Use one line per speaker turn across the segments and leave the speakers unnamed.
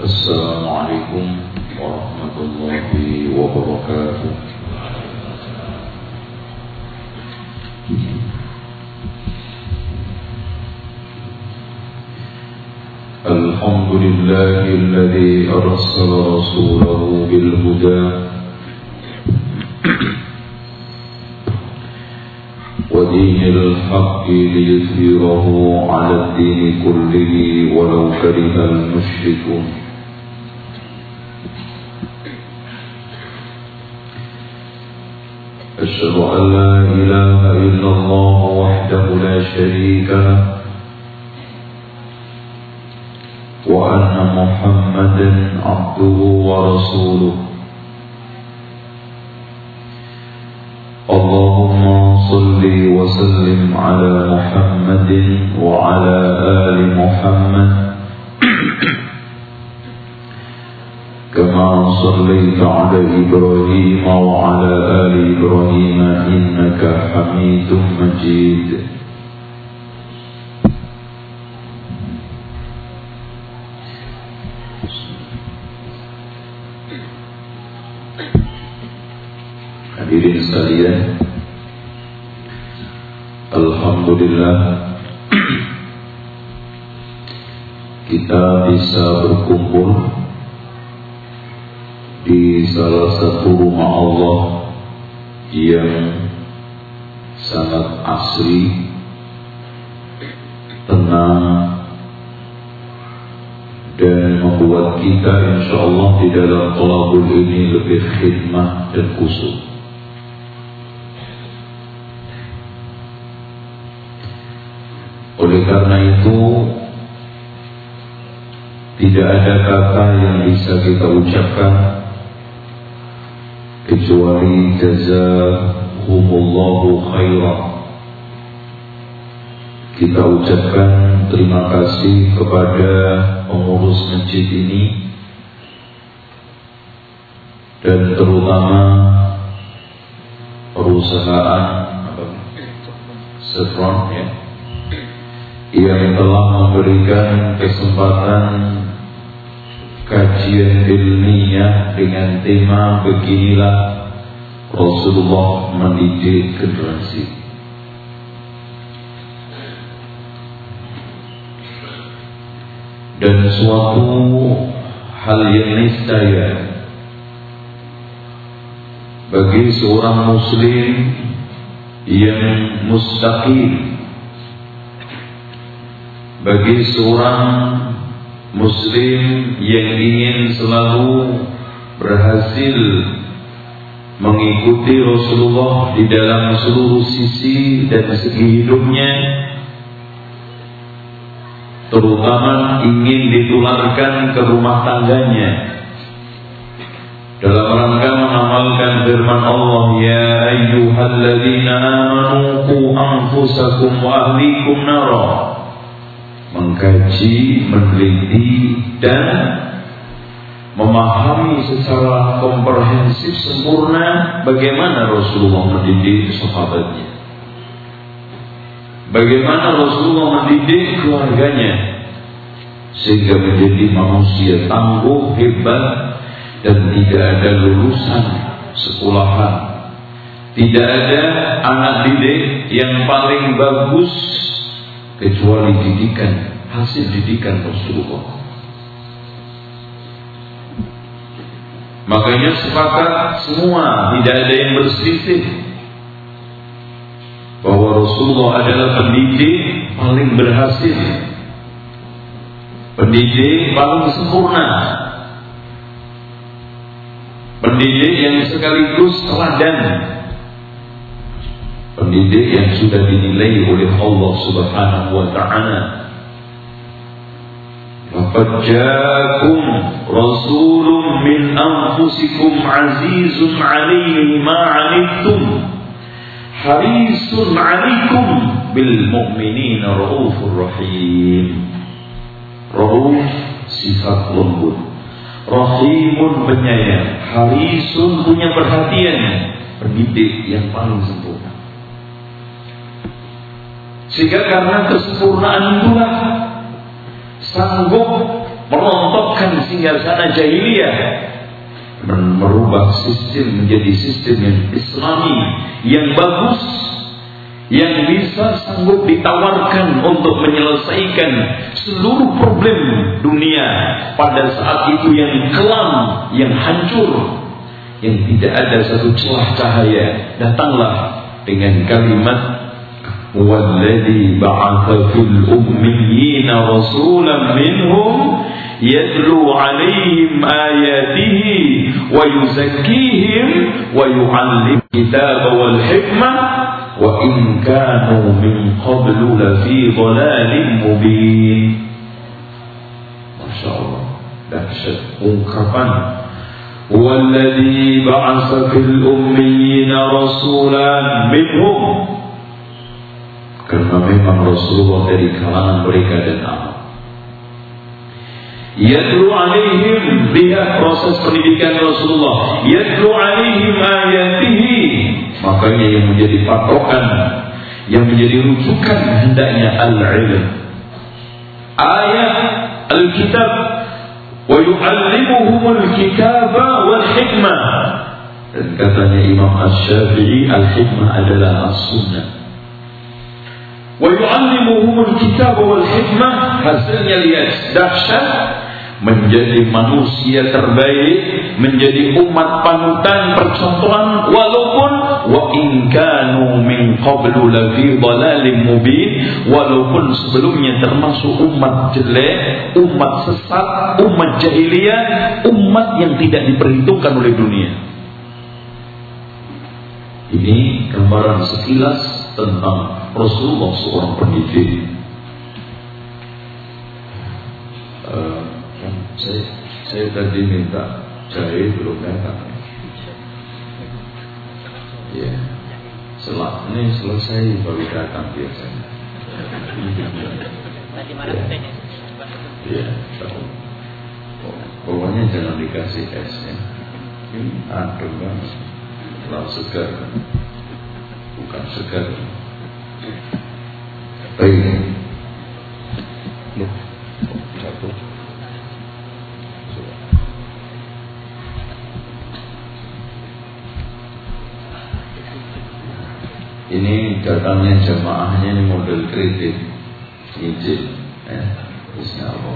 السلام عليكم ورحمة الله وبركاته. الحمد لله الذي أرسل رسوله بالهدى ودين الحق ليثيره على الدين كله ولو كره المشركون. أشهد أن لا إله إلا الله وحده لا شريك له وأن محمدا عبده ورسوله. صل وسلم على محمد وعلى آل محمد. كما صليت على إبراهيم وعلى آل إبراهيم إنك حميد مجيد. Hadirin sekalian Alhamdulillah Kita bisa berkumpul Di salah satu rumah Allah Yang sangat asri Tenang dan membuat kita insya Allah di dalam tolabul ini lebih khidmat dan kusuk. Oleh karena itu Tidak ada kata yang bisa kita ucapkan Kecuali Jazahumullahu khairah Kita ucapkan terima kasih kepada pengurus masjid ini Dan terutama perusahaan Setron ya yang telah memberikan kesempatan kajian ilmiah dengan tema beginilah Rasulullah mendidik generasi. Dan suatu hal yang niscaya bagi seorang muslim yang mustaqim bagi seorang muslim yang ingin selalu berhasil mengikuti Rasulullah di dalam seluruh sisi dan segi hidupnya terutama ingin ditularkan ke rumah tangganya. Dalam rangka mengamalkan firman Allah ya ayyuhalladzina amanu qu anfusakum wa ahlikum nara mengkaji, meneliti dan memahami secara komprehensif sempurna bagaimana Rasulullah mendidik sahabatnya. Bagaimana Rasulullah mendidik keluarganya sehingga menjadi manusia tangguh, hebat dan tidak ada lulusan sekolahan. Tidak ada anak didik yang paling bagus kecuali didikan hasil didikan Rasulullah. Makanya sepakat semua tidak ada yang berselisih bahwa Rasulullah adalah pendidik paling berhasil, pendidik paling sempurna, pendidik yang sekaligus teladan pendidik yang sudah dinilai oleh Allah Subhanahu wa taala. Laqad ja'akum rasulun min anfusikum azizun 'alaihi ma 'anittum harisun 'alaikum bil mu'minina raufur rahim. Rauf sifat lembut. Rahimun penyayang, harisun punya perhatian, pendidik yang paling sempurna. Sehingga karena kesempurnaan itulah sanggup merontokkan sana jahiliyah merubah sistem menjadi sistem yang islami yang bagus yang bisa sanggup ditawarkan untuk menyelesaikan seluruh problem dunia pada saat itu yang kelam, yang hancur, yang tidak ada satu celah cahaya. Datanglah dengan kalimat والذي بعث في الأميين رسولا منهم يتلو عليهم آياته ويزكيهم ويعلم الكتاب والحكمة وإن كانوا من قبل لفي ضلال مبين. ما شاء الله. دهشت ungkapan والذي بعث في الأميين رسولا منهم karena memang Rasulullah dari kalangan mereka amal Yatlu alaihim lihat proses pendidikan Rasulullah. Yatlu alaihim ayatihi. Makanya yang menjadi patokan Yang menjadi rujukan hendaknya al-ilm. Ayat Al-Kitab Wa yu'allimuhumul kitaba wal hikmah. Dan katanya Imam Ash-Syafi'i Al-Hikmah adalah As-Sunnah Kitaba wal hikmah Hasilnya lihat Dahsyat menjadi manusia terbaik, menjadi umat panutan percontohan walaupun wa in kanu min qablu lafi dhalalin mubin walaupun sebelumnya termasuk umat jelek, umat sesat, umat jahiliyah, umat yang tidak diperhitungkan oleh dunia. Ini gambaran sekilas tentang Rasulullah seorang pendidik. Uh, saya, saya tadi minta cari belum datang. Ya, setelah ini selesai baru datang biasanya. Tadi mana ya. Ya, tahu. Pokoknya jangan dikasih es ya. Ini adem banget. Terlalu segar. Bukan segar. Baik. Ini datangnya jamaahnya ini model kredit nyicil eh apa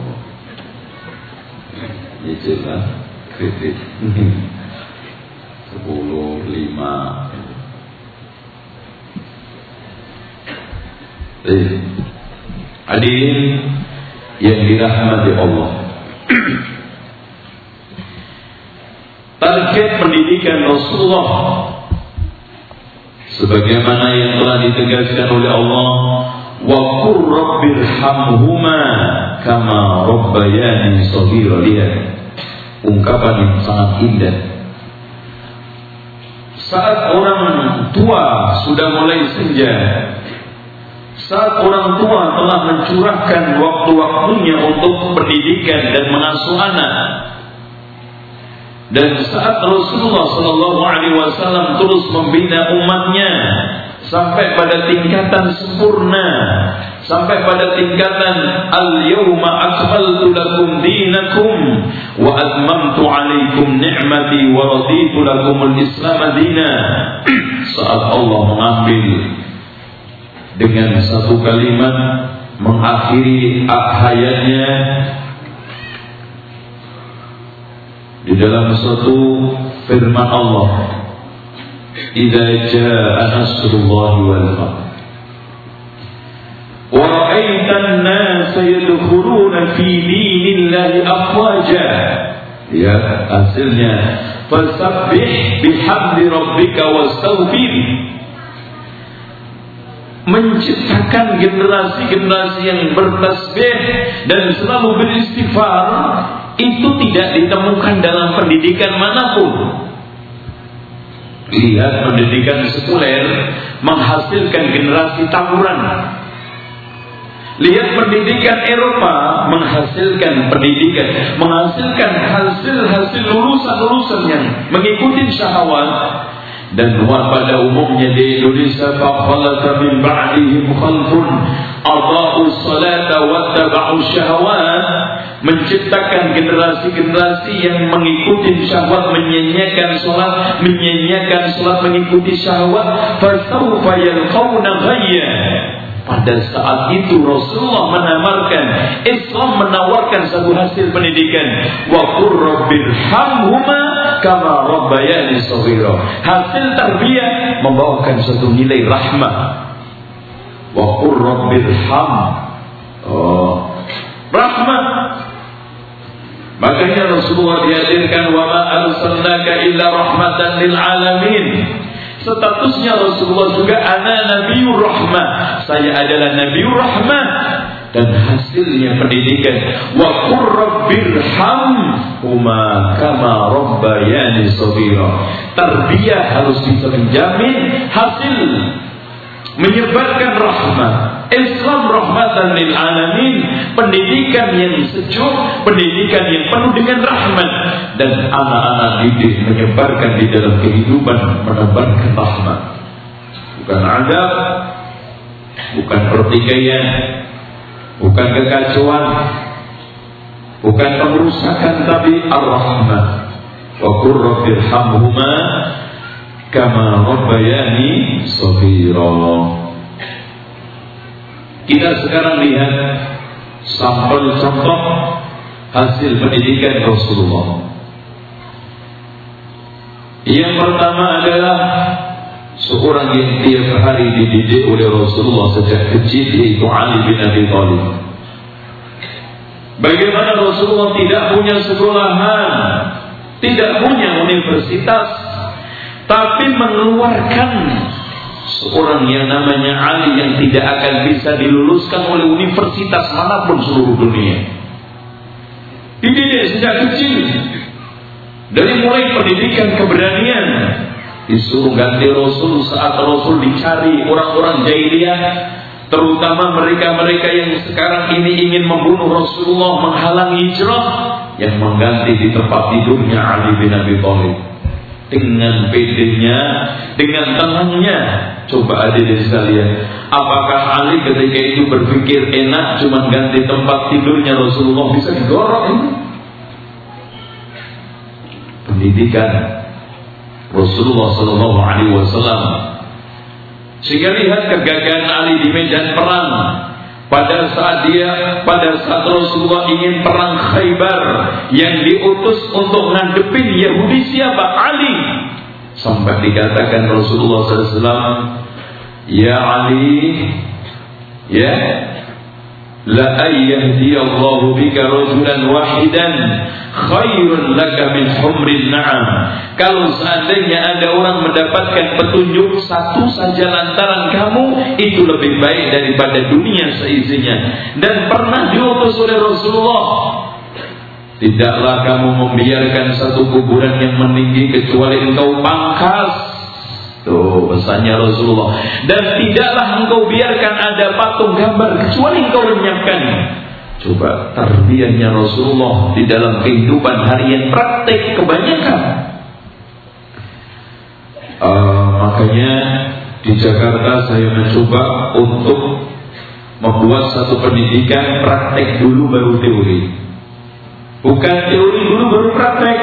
nyicil lah kredit eh, hadirin yang dirahmati Allah. Target pendidikan Rasulullah sebagaimana yang telah ditegaskan oleh Allah wa qur rabbirhamhuma kama rabbayani shaghira lihat ungkapan yang sangat indah saat orang tua sudah mulai senja saat orang tua telah mencurahkan waktu-waktunya untuk pendidikan dan mengasuh anak dan saat Rasulullah Shallallahu Alaihi Wasallam terus membina umatnya sampai pada tingkatan sempurna, sampai pada tingkatan al-yawma akmaltu lakum dinakum wa atmamtu alaikum ni'mati wa raditu lakum al-islam dina. Saat Allah mengambil dengan satu kalimat mengakhiri hayatnya di dalam satu firman Allah "Idza jaa nasrullah wal fath" wa ra'aitan nas yadkhuluna fi dinillahi afwaja ya hasilnya fasabbih bihamdi rabbika wastaghfir menciptakan generasi-generasi yang bertasbih dan selalu beristighfar itu tidak ditemukan dalam pendidikan mana pun. Lihat pendidikan sekuler menghasilkan generasi tawuran. Lihat pendidikan Eropa menghasilkan pendidikan, menghasilkan hasil-hasil lulusan-lulusan yang mengikuti syahwat. Dan pada umumnya di Indonesia faqalata min ba'dihim khalfun adaa'u salata wattaba'u syahwat. Menciptakan generasi-generasi yang mengikuti syahwat menyanyiakan sholat menyanyiakan sholat mengikuti syahwat. Fasawfa yalqawna ghayya pada saat itu Rasulullah menawarkan Islam menawarkan satu hasil pendidikan. Wa qur rabbirhamhuma kama rabbayani shaghira hasil tarbiyah membawakan satu nilai rahmah wa qur rabbirham oh. Rahmah Makanya Rasulullah dihadirkan wa ma arsalnaka illa rahmatan lil alamin. Statusnya Rasulullah juga ana nabiyur rahmah. Saya adalah nabiyur rahmah dan hasilnya pendidikan wa qur rabbirham huma kama rabbayani shaghira. Tarbiyah harus bisa menjamin hasil menyebarkan rahmat Islam rahmatan lil alamin. Pendidikan yang sejuk pendidikan yang penuh dengan rahmat. Dan anak-anak didik menyebarkan di dalam kehidupan menebarkan rahmat. Bukan adab bukan pertikaian bukan kekacauan bukan pengerusakan tapi ar-rahmat. Wa qur kama rabbayani shaghira. Kita sekarang lihat sampel contoh hasil pendidikan Rasulullah. Yang pertama adalah seorang yang tiap hari dididik oleh Rasulullah sejak kecil yaitu Ali bin Abi Thalib. Bagaimana Rasulullah tidak punya sekolahan, tidak punya universitas, tapi mengeluarkan seorang yang namanya Ali yang tidak akan bisa diluluskan oleh universitas mana pun seluruh dunia. Dididik sejak kecil dari mulai pendidikan keberanian disuruh ganti Rasul saat Rasul dicari orang-orang jahiliyah terutama mereka-mereka yang sekarang ini ingin membunuh Rasulullah menghalangi hijrah yang mengganti di tempat tidurnya Ali bin Abi Thalib dengan pedenya, dengan tenangnya. Coba adik sekalian, apakah Ali ketika itu berpikir enak cuma ganti tempat tidurnya Rasulullah bisa digorok ini? Pendidikan Rasulullah Shallallahu Alaihi Wasallam. Sehingga lihat kegagalan Ali di medan perang pada saat dia pada saat Rasulullah ingin perang Khaybar yang diutus untuk ngadepin Yahudi siapa? Ali. Sampai dikatakan Rasulullah SAW ya Ali ya la ayyahdiyallahu bika rajulan wahidan khairun laka min humrin na'am. Kalau seandainya ada orang mendapatkan petunjuk satu saja lantaran kamu, itu lebih baik daripada dunia seisinya. Dan pernah diutus oleh Rasulullah Tidaklah kamu membiarkan satu kuburan yang meninggi kecuali engkau pangkas. Tuh pesannya Rasulullah. Dan tidaklah engkau biarkan ada patung gambar kecuali engkau lenyapkan. Coba tarbiyahnya Rasulullah di dalam kehidupan harian praktek kebanyakan. Uh, makanya di Jakarta saya mencoba untuk membuat satu pendidikan praktek dulu baru teori. Bukan teori dulu baru praktek.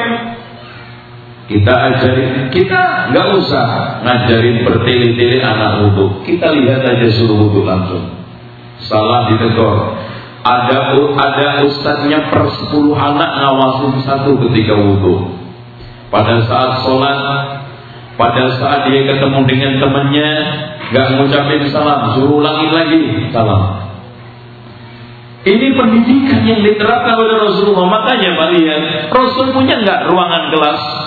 Kita ajarin, kita nggak usah ngajarin bertele-tele anak wudhu. Kita lihat aja suruh wudhu langsung. Salah ditegur ada ada ustadznya per sepuluh anak ngawasin satu ketika wudhu. Pada saat sholat, pada saat dia ketemu dengan temannya, nggak ngucapin salam, suruh ulangi lagi salam. Ini pendidikan yang diterapkan oleh Rasulullah. Makanya Pak lihat, Rasul punya nggak ruangan kelas?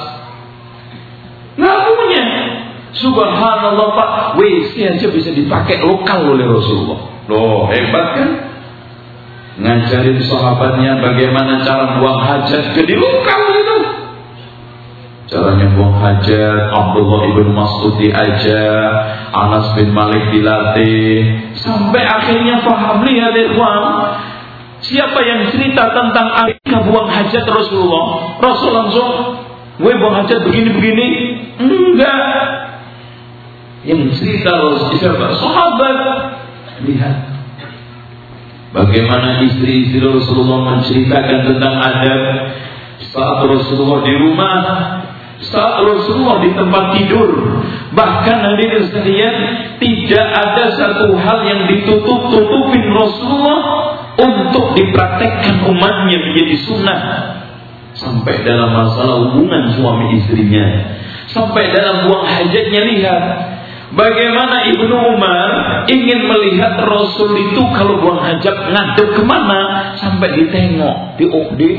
Subhanallah Pak, WC aja bisa dipakai lokal oleh Rasulullah. Loh hebat kan? ngajarin sahabatnya bagaimana cara buang hajat. Jadi lokal itu. Caranya buang hajat Abdullah ibn Mas'ud diajar Anas bin Malik dilatih. Sampai akhirnya paham lihat ikhwan siapa yang cerita tentang Aika buang hajat Rasulullah? Rasul langsung gue buang hajat begini-begini? Enggak yang cerita Rasul siapa sahabat lihat Bagaimana istri-istri Rasulullah menceritakan tentang adab saat Rasulullah di rumah, saat Rasulullah di tempat tidur. Bahkan hadirin sekalian, tidak ada satu hal yang ditutup-tutupin Rasulullah untuk dipraktekkan umatnya menjadi sunnah. Sampai dalam masalah hubungan suami istrinya. Sampai dalam buang hajatnya lihat Bagaimana Ibnu Umar ingin melihat Rasul itu kalau buang hajat ngadep ke mana? Sampai ditengok di oh, di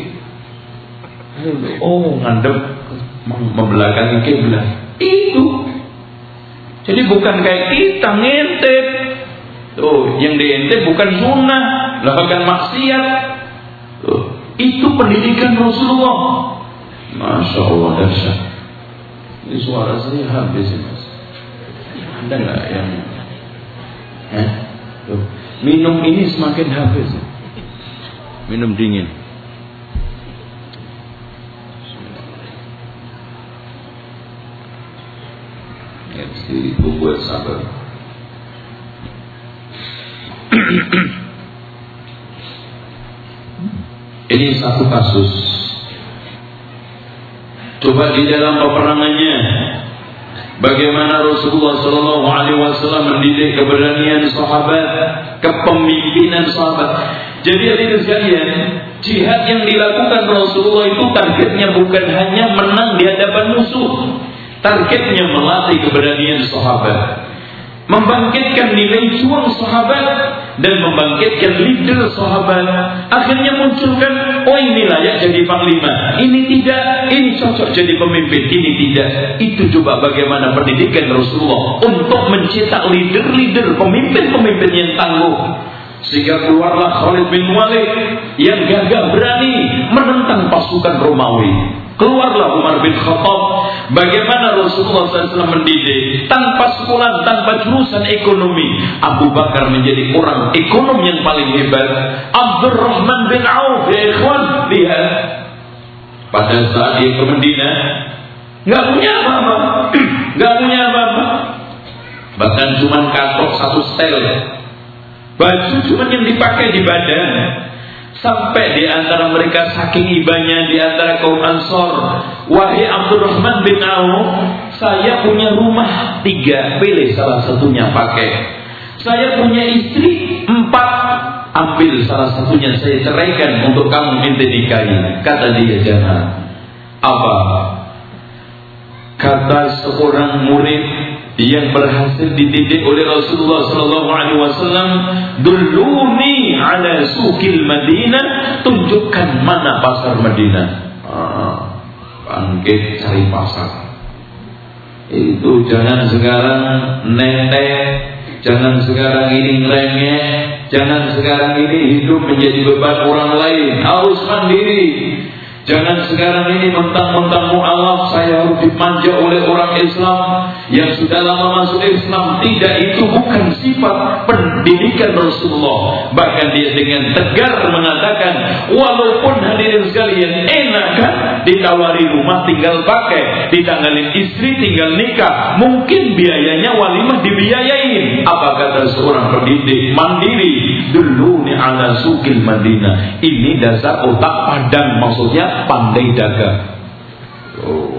oh ngadep membelakangi kiblat. Itu. Jadi bukan kayak kita ngintip. Tuh yang diintip bukan sunnah. Bukan maksiat. Tuh itu pendidikan Rasulullah. Masya Allah dahsyat. Ini suara saya habis ini ada nggak yang eh? Tuh. minum ini semakin habis minum dingin ya mesti sabar ini satu kasus coba di dalam peperangannya Bagaimana Rasulullah Shallallahu Alaihi Wasallam mendidik keberanian sahabat, kepemimpinan sahabat. Jadi hadirin sekalian, jihad yang dilakukan Rasulullah itu targetnya bukan hanya menang di hadapan musuh, targetnya melatih keberanian sahabat membangkitkan nilai juang sahabat dan membangkitkan leader sahabat akhirnya munculkan oh ini layak jadi panglima. Ini tidak. Ini cocok jadi pemimpin. Ini tidak. Itu coba bagaimana pendidikan Rasulullah untuk mencetak leader-leader pemimpin-pemimpin yang tangguh. Sehingga keluarlah Khalid bin Walid yang gagah berani menentang pasukan Romawi. Keluarlah Umar bin Khattab. Bagaimana Rasulullah SAW mendidik tanpa sekolah, tanpa jurusan ekonomi. Abu Bakar menjadi orang ekonom yang paling hebat. Abdurrahman bin Auf, ya ikhwan, lihat. Pada saat dia ke Medina, nggak punya apa-apa, nggak punya apa-apa. Bahkan cuma katok satu setel. Baju cuma yang dipakai di badan. Sampai di antara mereka saking ibanya di antara kaum Ansor, wahai Abdurrahman bin Auf, saya punya rumah tiga, pilih salah satunya pakai. Saya punya istri empat, ambil salah satunya saya ceraikan untuk kamu minta nikahi. Kata dia jangan. Apa? Kata seorang murid yang berhasil dididik oleh Rasulullah sallallahu alaihi wasallam duluni ala sukil Madinah tunjukkan mana pasar Madinah. Ah, bangkit cari pasar. Itu jangan sekarang nenek jangan sekarang ini ngerengek jangan sekarang ini hidup menjadi beban orang lain. Harus mandiri Jangan sekarang ini mentang-mentang mu'alaf saya harus dimanja oleh orang Islam yang sudah lama masuk Islam. Tidak itu bukan sifat pendidikan Rasulullah. Bahkan dia dengan tegar mengatakan, walaupun hadirin sekalian enak kan ditawari rumah tinggal pakai, ditanggalin istri tinggal nikah, mungkin biayanya walimah dibiayain. Apa kata seorang pendidik mandiri? Dulu nih ala sukil Madinah. Ini dasar otak padang maksudnya pandai dagang. Oh,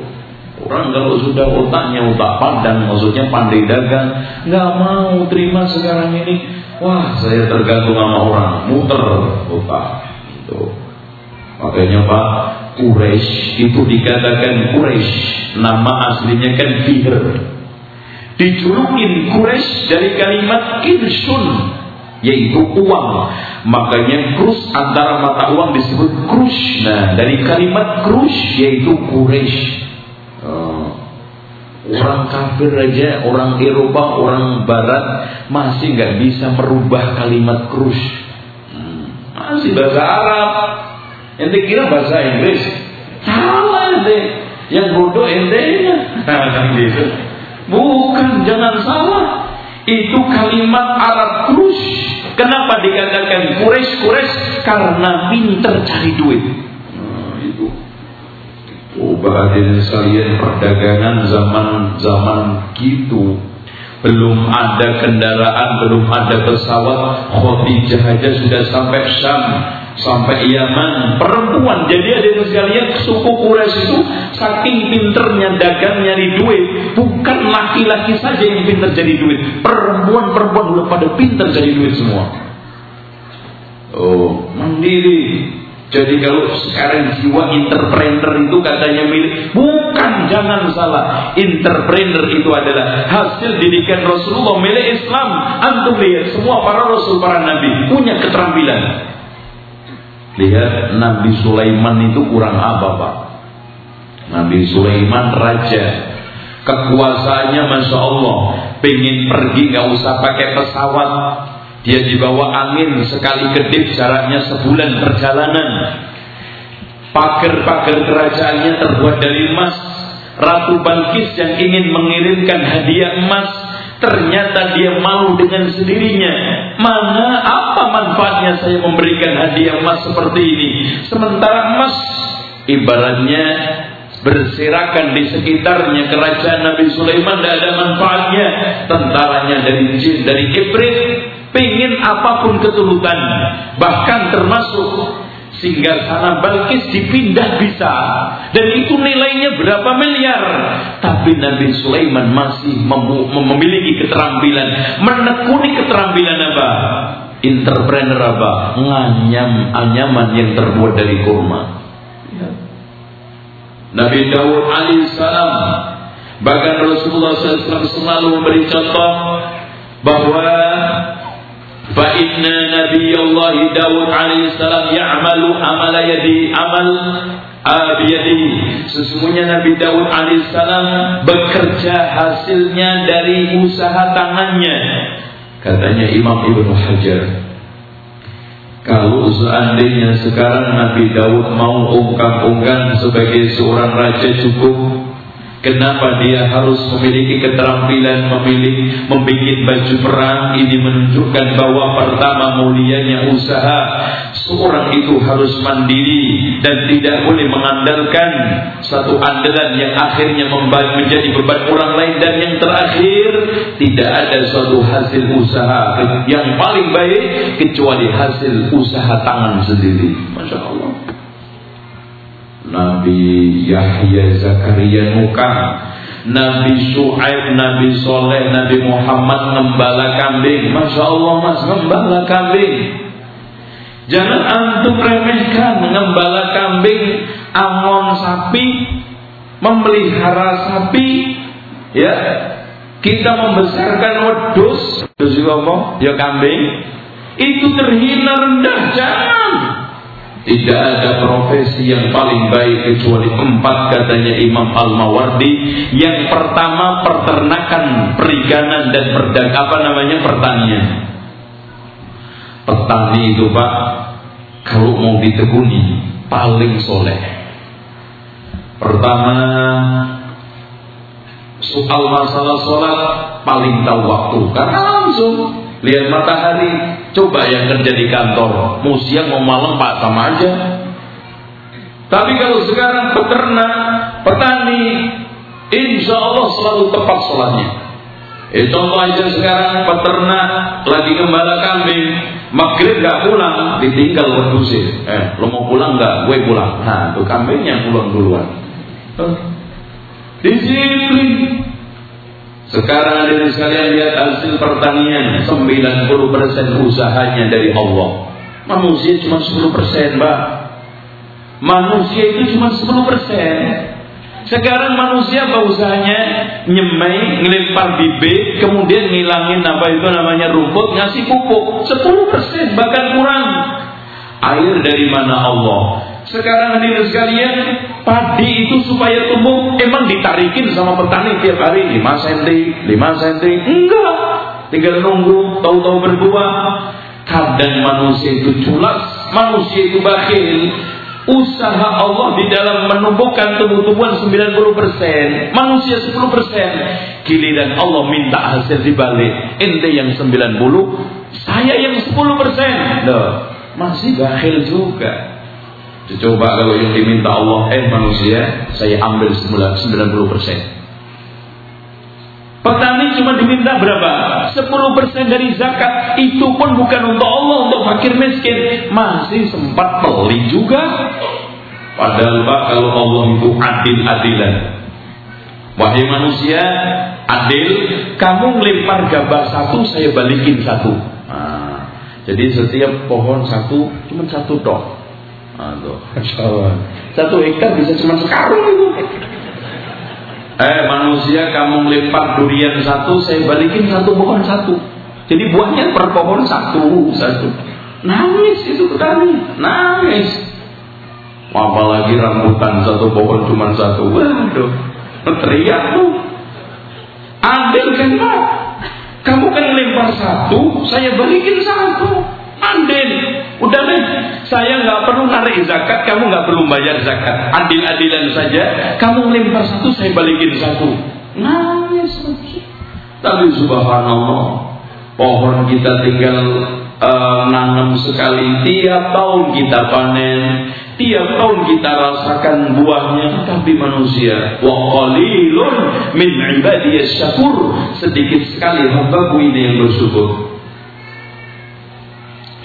orang kalau sudah otaknya otak padang, maksudnya pandai dagang, nggak mau terima sekarang ini. Wah, saya tergantung sama orang, muter otak. Itu. Makanya Pak, Quraisy itu dikatakan Quraisy, nama aslinya kan Fihr. Dijulukin Quraisy dari kalimat Kirsun, yaitu uang. Makanya krus antara mata uang disebut krus. Nah, dari kalimat krus yaitu Quraisy. Oh. Orang kafir aja, orang Eropa, orang Barat masih nggak bisa merubah kalimat krus. Hmm. Masih bahasa Arab. Ente kira bahasa Inggris? Salah ente. Yang bodoh ente gitu. Bukan, jangan salah. Itu kalimat Arab krus Kenapa dikatakan Quraisy? Karena pinter cari duit. Nah, itu. Oh, bahagia sekalian perdagangan zaman zaman gitu. belum ada kendaraan, belum ada pesawat. Khadijah aja sudah sampai Syam, sampai Yaman. Perempuan, jadi ada yang sekalian suku Quraisy itu saking pinternya dagang nyari duit, bukan laki-laki saja yang pinter jadi duit. Perempuan-perempuan udah pada pinter jadi duit semua. Oh, mandiri, jadi kalau sekarang jiwa entrepreneur itu katanya milik Bukan, jangan salah Entrepreneur itu adalah hasil didikan Rasulullah milik Islam Antum lihat semua para Rasul, para Nabi Punya keterampilan Lihat Nabi Sulaiman itu kurang apa Pak Nabi Sulaiman raja Kekuasaannya Masya Allah Pengen pergi nggak usah pakai pesawat dia dibawa angin sekali kedip jaraknya sebulan perjalanan. Pagar-pagar kerajaannya terbuat dari emas. Ratu Balkis yang ingin mengirimkan hadiah emas Ternyata dia malu dengan sendirinya. Mana apa manfaatnya saya memberikan hadiah emas seperti ini? Sementara emas Ibaratnya berserakan di sekitarnya kerajaan Nabi Sulaiman tidak ada manfaatnya. Tentaranya dari jin dari ibrit Pengen apa pun ketulutan Bahkan termasuk sehingga sana Balkis dipindah bisa. Dan itu nilainya berapa miliar? Tapi Nabi Sulaiman masih mem memiliki keterampilan. Menekuni keterampilan apa? Entrepreneur apa? Nganyam anyaman yang terbuat dari kurma. Ya. Nabi Daud alaihissalam bahkan Rasulullah SAW selalu memberi contoh bahwa fa inna nabiyallahi Dawud alaihi salam ya'malu amala yadi amal abiyadi sesungguhnya Nabi Dawud alaihissalam bekerja hasilnya dari usaha tangannya. Katanya Imam Ibnu Hajar kalau seandainya sekarang Nabi Dawud mau ungkap-ungkap sebagai seorang raja cukup Kenapa dia harus memiliki keterampilan memilih membuat baju perang ini menunjukkan bahwa pertama mulianya usaha seorang itu harus mandiri dan tidak boleh mengandalkan satu andalan yang akhirnya menjadi beban orang lain dan yang terakhir tidak ada suatu hasil usaha yang paling baik kecuali hasil usaha tangan sendiri. Masya Allah. Nabi Yahya Zakaria Nuka Nabi Shu'aib, Nabi Soleh, Nabi Muhammad ngembala kambing. Masya Allah mas ngembala kambing. Jangan antum remehkan ngembala kambing Angon sapi Memelihara sapi Ya. Kita membesarkan wedus Terus Ya kambing. Itu terhina rendah Jangan tidak ada profesi yang paling baik kecuali empat katanya Imam Al-Mawardi. Yang pertama peternakan, perikanan dan perdag apa namanya pertanian. Petani itu Pak kalau mau ditekuni paling soleh. Pertama soal masalah sholat paling tahu waktu karena langsung lihat matahari Coba yang kerja di kantor, mau siang mau malam pak sama aja. Tapi kalau sekarang peternak, petani, insya Allah selalu tepat sholatnya. Eh, contoh aja sekarang peternak lagi gembala kambing, maghrib gak pulang, ditinggal berdusir. Eh, lo mau pulang gak? Gue pulang. Nah, tuh kambingnya pulang duluan. Disiplin. Sekarang ada sekalian lihat hasil pertanian 90% usahanya dari Allah Manusia cuma 10% mbak Manusia itu cuma 10% sekarang manusia apa usahanya? Nyemai, ngelempar bibit, kemudian ngilangin apa itu namanya rumput, ngasih pupuk. 10% bahkan kurang. Air dari mana Allah? Sekarang hadirin sekalian, padi itu supaya tumbuh emang ditarikin sama petani tiap hari 5 cm, 5 cm. Enggak. Tinggal nunggu, tahu-tahu berbuah. Kadang manusia itu culas, manusia itu bakhil. Usaha Allah di dalam menumbuhkan tumbuh-tumbuhan 90%, manusia 10%. Giliran Allah minta hasil dibalik. Ente yang 90, saya yang 10%. Loh, masih bakhil juga. Coba kalau yang diminta Allah, eh manusia, saya ambil 90 persen. Petani cuma diminta berapa? 10% dari zakat. Itu pun bukan untuk Allah, untuk fakir miskin. Masih sempat beli juga. Padahal Pak kalau Allah itu adil-adilan. Wahai manusia, adil, kamu lempar gabah satu, saya balikin satu. Nah, jadi setiap pohon satu, cuma satu dok. Nah, Satu hektar bisa cuma sekarung itu. Eh manusia kamu lempar durian satu, saya balikin satu pohon satu. Jadi buahnya per pohon satu, satu. Nangis itu petani, nangis. Apalagi rambutan satu pohon cuma satu. Waduh, teriak tuh. Adil kan pak? Kamu kan lempar satu, saya balikin satu. Adil. Udah deh, saya nggak perlu narik zakat, kamu nggak perlu bayar zakat. Adil-adilan saja, kamu lempar satu, saya balikin satu. Nangis Tapi subhanallah, pohon kita tinggal uh, nanam sekali, tiap tahun kita panen, tiap tahun kita rasakan buahnya. Tapi manusia, wa qalilun min ibadiyas syakur, sedikit sekali hambaku ini yang bersyukur.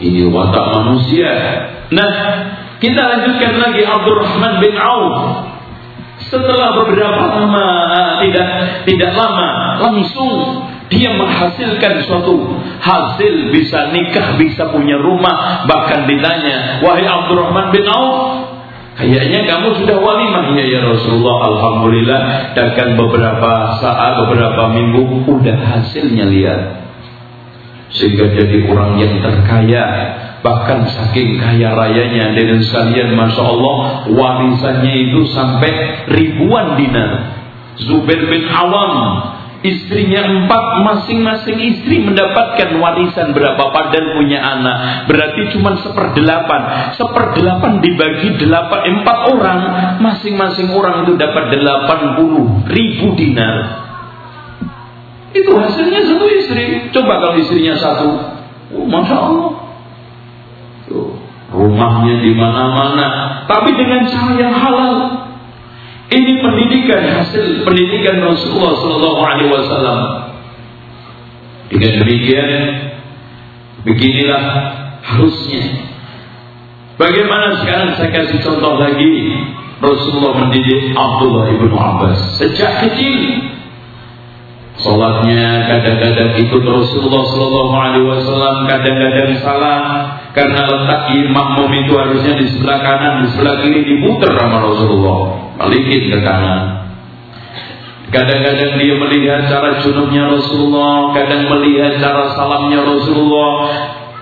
Ini watak manusia. Nah, kita lanjutkan lagi Abdurrahman bin Auf. Setelah beberapa lama tidak tidak lama langsung dia menghasilkan suatu hasil bisa nikah bisa punya rumah bahkan ditanya wahai Abdurrahman bin Auf kayaknya kamu sudah walimah ya ya Rasulullah Alhamdulillah dagang beberapa saat beberapa minggu udah hasilnya lihat sehingga jadi orang yang terkaya bahkan saking kaya rayanya. Dengan sekalian masya Allah warisannya itu sampai ribuan dinar. Zubair bin Awam istrinya empat masing-masing istri mendapatkan warisan. Berapa padahal punya anak? Berarti cuma seperdelapan. Seperdelapan dibagi delapan empat orang. Masing-masing orang itu dapat delapan puluh ribu dinar itu hasilnya satu istri. Coba kalau istrinya satu. Oh, Masya Allah. Tuh, rumahnya di mana-mana. Tapi dengan cara yang halal. Ini pendidikan hasil pendidikan Rasulullah Sallallahu Alaihi Wasallam. Dengan demikian, beginilah harusnya. Bagaimana sekarang saya kasih contoh lagi Rasulullah mendidik Abdullah ibnu Abbas sejak kecil Sholatnya kadang-kadang ikut Rasulullah Sallallahu Alaihi Wasallam, kadang-kadang salah karena letak makmum itu harusnya di sebelah kanan, di sebelah kiri diputar sama Rasulullah, balikin ke kanan. Kadang-kadang dia melihat cara junubnya Rasulullah, kadang melihat cara salamnya Rasulullah.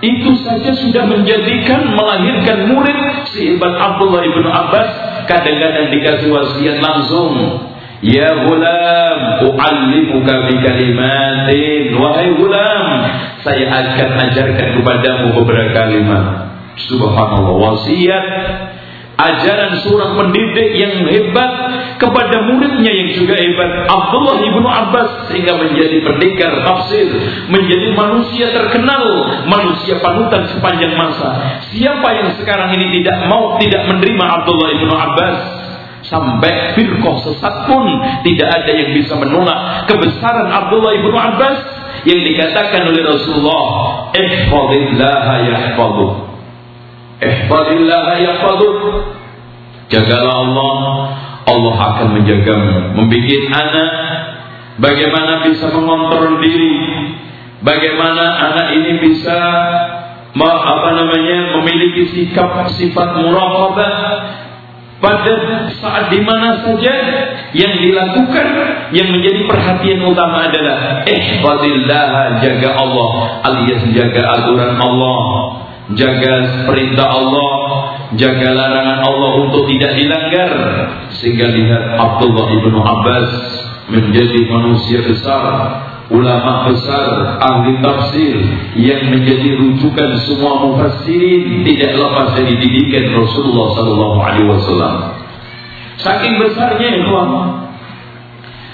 Itu saja sudah menjadikan melahirkan murid si Ibn Abdullah ibnu Abbas. Kadang-kadang dikasih wasiat langsung Ya gulam, u'allimuka bi kalimatin. Wahai gulam, saya akan ajarkan kepadamu beberapa kalimat. Subhanallah, wasiat ajaran seorang pendidik yang hebat kepada muridnya yang juga hebat Abdullah ibnu Abbas sehingga menjadi pendekar tafsir menjadi manusia terkenal manusia panutan sepanjang masa siapa yang sekarang ini tidak mau tidak menerima Abdullah ibnu Abbas sampai firqah sesat pun tidak ada yang bisa menolak kebesaran Abdullah ibnu Abbas yang dikatakan oleh Rasulullah ihfadillah yahfaduk ihfadillah yahfaduk jagalah Allah Allah akan menjagamu. Membuat anak bagaimana bisa mengontrol diri? Bagaimana anak ini bisa apa namanya memiliki sikap sifat muraqabah pada saat di mana saja yang dilakukan yang menjadi perhatian utama adalah ihfazillah jaga Allah alias jaga aturan Allah jaga perintah Allah jaga larangan Allah untuk tidak dilanggar sehingga lihat Abdullah ibnu Abbas menjadi manusia besar ulama besar ahli tafsir yang menjadi rujukan semua mufassirin tidak lepas dari didikan Rasulullah sallallahu alaihi wasallam. Saking besarnya ulama.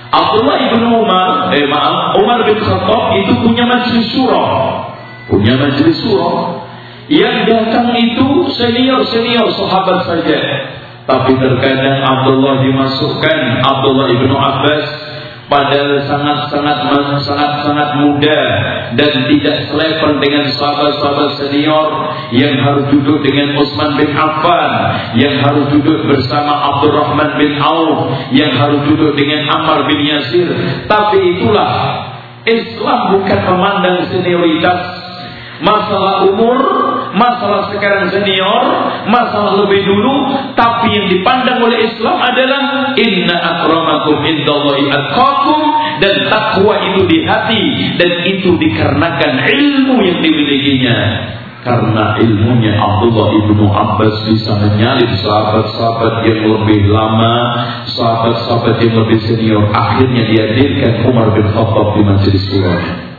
Abdullah ibn Umar, eh maaf, Umar bin Khattab itu punya majlis surah. Punya majlis surah. Yang datang itu senior-senior sahabat saja. Tapi terkadang Abdullah dimasukkan, Abdullah ibnu Abbas padahal sangat-sangat sangat-sangat muda dan tidak selevel dengan sahabat-sahabat senior yang harus duduk dengan Utsman bin Affan, yang harus duduk bersama Abdurrahman bin Auf, yang harus duduk dengan Ammar bin Yasir. Tapi itulah Islam bukan memandang senioritas masalah umur, masalah sekarang senior, masalah lebih dulu, tapi yang dipandang oleh Islam adalah inna akramakum indallahi atqakum dan takwa itu di hati dan itu dikarenakan ilmu yang dimilikinya. Karena ilmunya Abdullah ibnu Abbas bisa menyalip sahabat-sahabat yang lebih lama, sahabat-sahabat yang lebih senior. Akhirnya dihadirkan Umar bin Khattab di majelis ulama.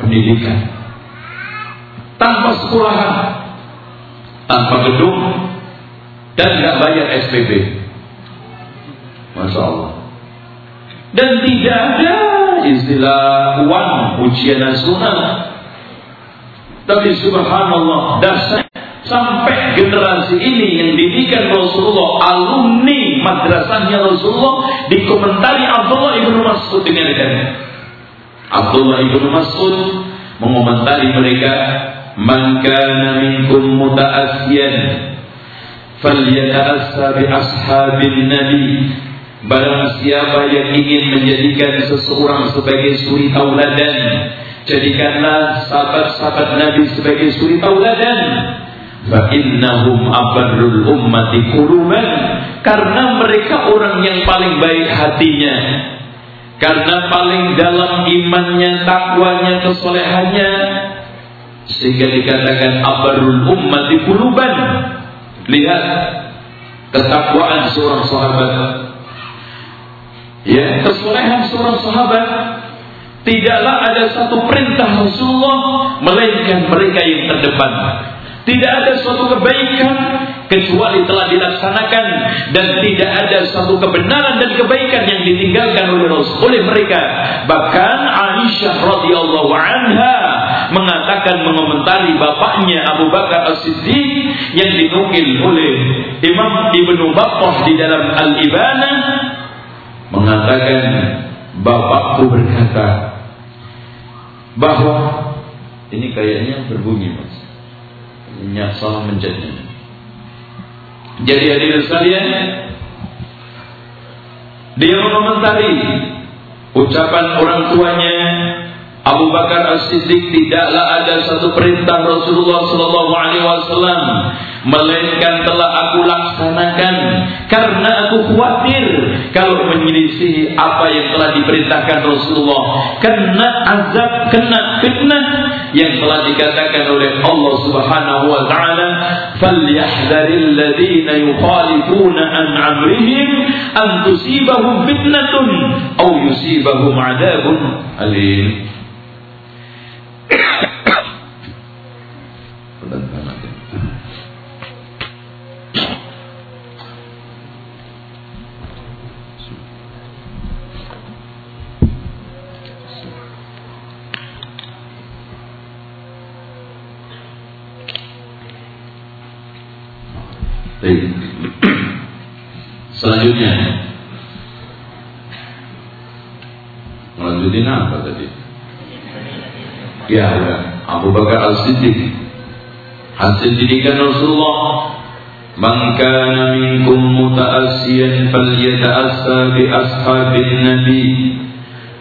Pendidikan tanpa sekolahan, tanpa gedung, dan tidak bayar SPP. Masya Allah. Dan tidak ada istilah uang ujian nasional. Tapi subhanallah dasar sampai generasi ini yang didikan Rasulullah alumni madrasahnya Rasulullah dikomentari Abdullah ibnu Mas'ud dengan Abdullah ibnu Mas'ud mengomentari mereka Man kana minkum muta'assiyan falyata'assa bi ashabin nabi. Barang siapa yang ingin menjadikan seseorang sebagai suri tauladan Jadikanlah sahabat-sahabat Nabi sebagai suri tauladan. Fa innahum abarrul ummati quluban karena mereka orang yang paling baik hatinya. Karena paling dalam imannya, takwanya, kesolehannya sehingga dikatakan abarul ummati quluban. Lihat ketakwaan seorang sahabat. Ya, kesolehan seorang sahabat tidaklah ada satu perintah Rasulullah melainkan mereka yang terdepan. Tidak ada suatu kebaikan kecuali telah dilaksanakan dan tidak ada satu kebenaran dan kebaikan yang ditinggalkan oleh Rasul oleh mereka. Bahkan Aisyah radhiyallahu anha mengatakan mengomentari bapaknya Abu Bakar As-Siddiq yang dinukil oleh Imam Ibnu Battah di dalam Al-Ibana mengatakan bapakku berkata bahwa ini kayaknya berbunyi mas salah menjadi. Jadi hadirin sekalian, dia mengomentari ucapan orang tuanya Abu Bakar As-Siddiq tidaklah ada satu perintah Rasulullah sallallahu alaihi wasallam melainkan telah aku laksanakan karena aku khawatir kalau menyelisih apa yang telah diperintahkan Rasulullah. Kena azab kena fitnah yang telah dikatakan oleh Allah Subhanahu wa taala falyahdharil ladzina yukhalifuna an amrihim an tusibahum fitnatun aw yusibahum adzabun alim Selanjutnya Melanjutin apa tadi? Ya, ya. Abu Bakar Al-Siddiq Hasil didikan Rasulullah. Man kana minkum muta'assiyan falyata'assa bi ashabin nabi.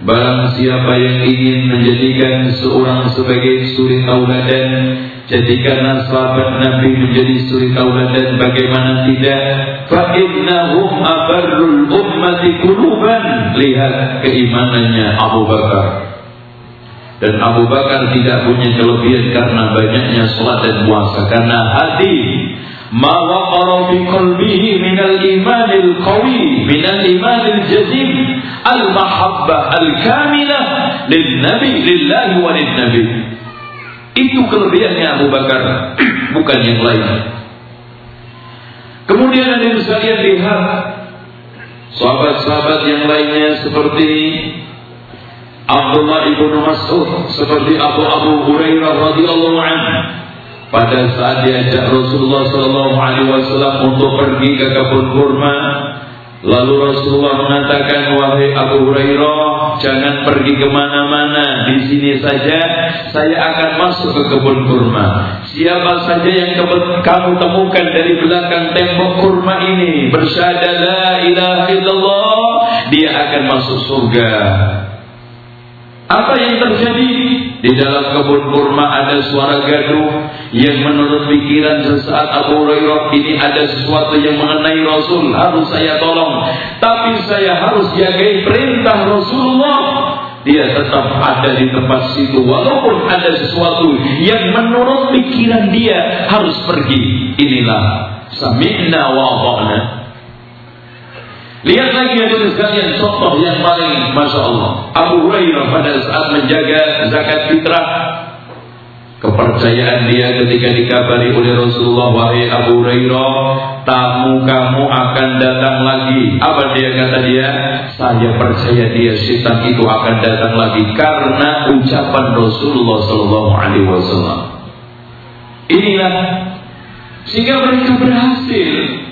Barang siapa yang ingin menjadikan seorang sebagai suri tauladan Jadikanlah sahabat Nabi menjadi suri tauladan bagaimana tidak? Fa innahum abarrul ummati quluban. Lihat keimanannya Abu Bakar dan Abu Bakar tidak punya kelebihan karena banyaknya salat dan puasa karena hati ma waqara fi qalbihi min al-iman al-qawi min al-iman al-jazim al-mahabbah al-kamilah lin nabi lillahi wa lin nabi itu kelebihannya Abu Bakar, bukan yang lain. Kemudian ada sekalian lihat sahabat-sahabat yang lainnya seperti Abdullah ibnu Mas'ud, seperti Abu Abu Hurairah radhiyallahu anhu. Pada saat diajak Rasulullah Sallallahu Alaihi Wasallam untuk pergi ke kebun kurma, Lalu Rasulullah mengatakan, wahai Abu Hurairah, jangan pergi ke mana-mana. Di sini saja saya akan masuk ke kebun kurma. Siapa saja yang kamu temukan dari belakang tembok kurma ini bersyahadat la ilaha illallah, dia akan masuk surga. Apa yang terjadi? Di dalam kebun kurma ada suara gaduh yang menurut pikiran sesaat Abu Hurairah ini ada sesuatu yang mengenai Rasul harus saya tolong. Tapi saya harus jagai perintah Rasulullah. Dia tetap ada di tempat situ walaupun ada sesuatu yang menurut pikiran dia harus pergi. Inilah sami'na wa Lihat lagi ada sekalian contoh yang paling Masya Allah. Abu Hurairah pada saat menjaga zakat fitrah Kepercayaan dia ketika dikabari oleh Rasulullah Wahai Abu Hurairah Tamu kamu akan datang lagi. Apa dia kata dia? Saya percaya dia setan itu akan datang lagi Karena ucapan Rasulullah Sallallahu Alaihi Wasallam. Inilah Sehingga mereka berhasil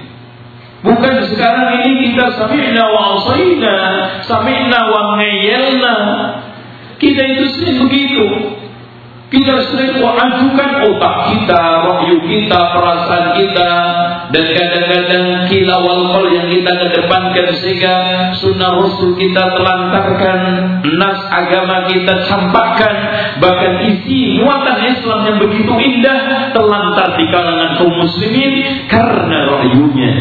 Bukan sekarang ini kita sami'na wa asaina, sami'na wa ngayelna. Kita itu sering begitu. Kita sering mengajukan otak kita, wahyu kita, perasaan kita, dan kadang-kadang kila wal yang kita kedepankan sehingga sunnah rasul kita telantarkan, nas agama kita campakkan, bahkan isi muatan Islam yang begitu indah telantar di kalangan kaum muslimin karena wahyunya.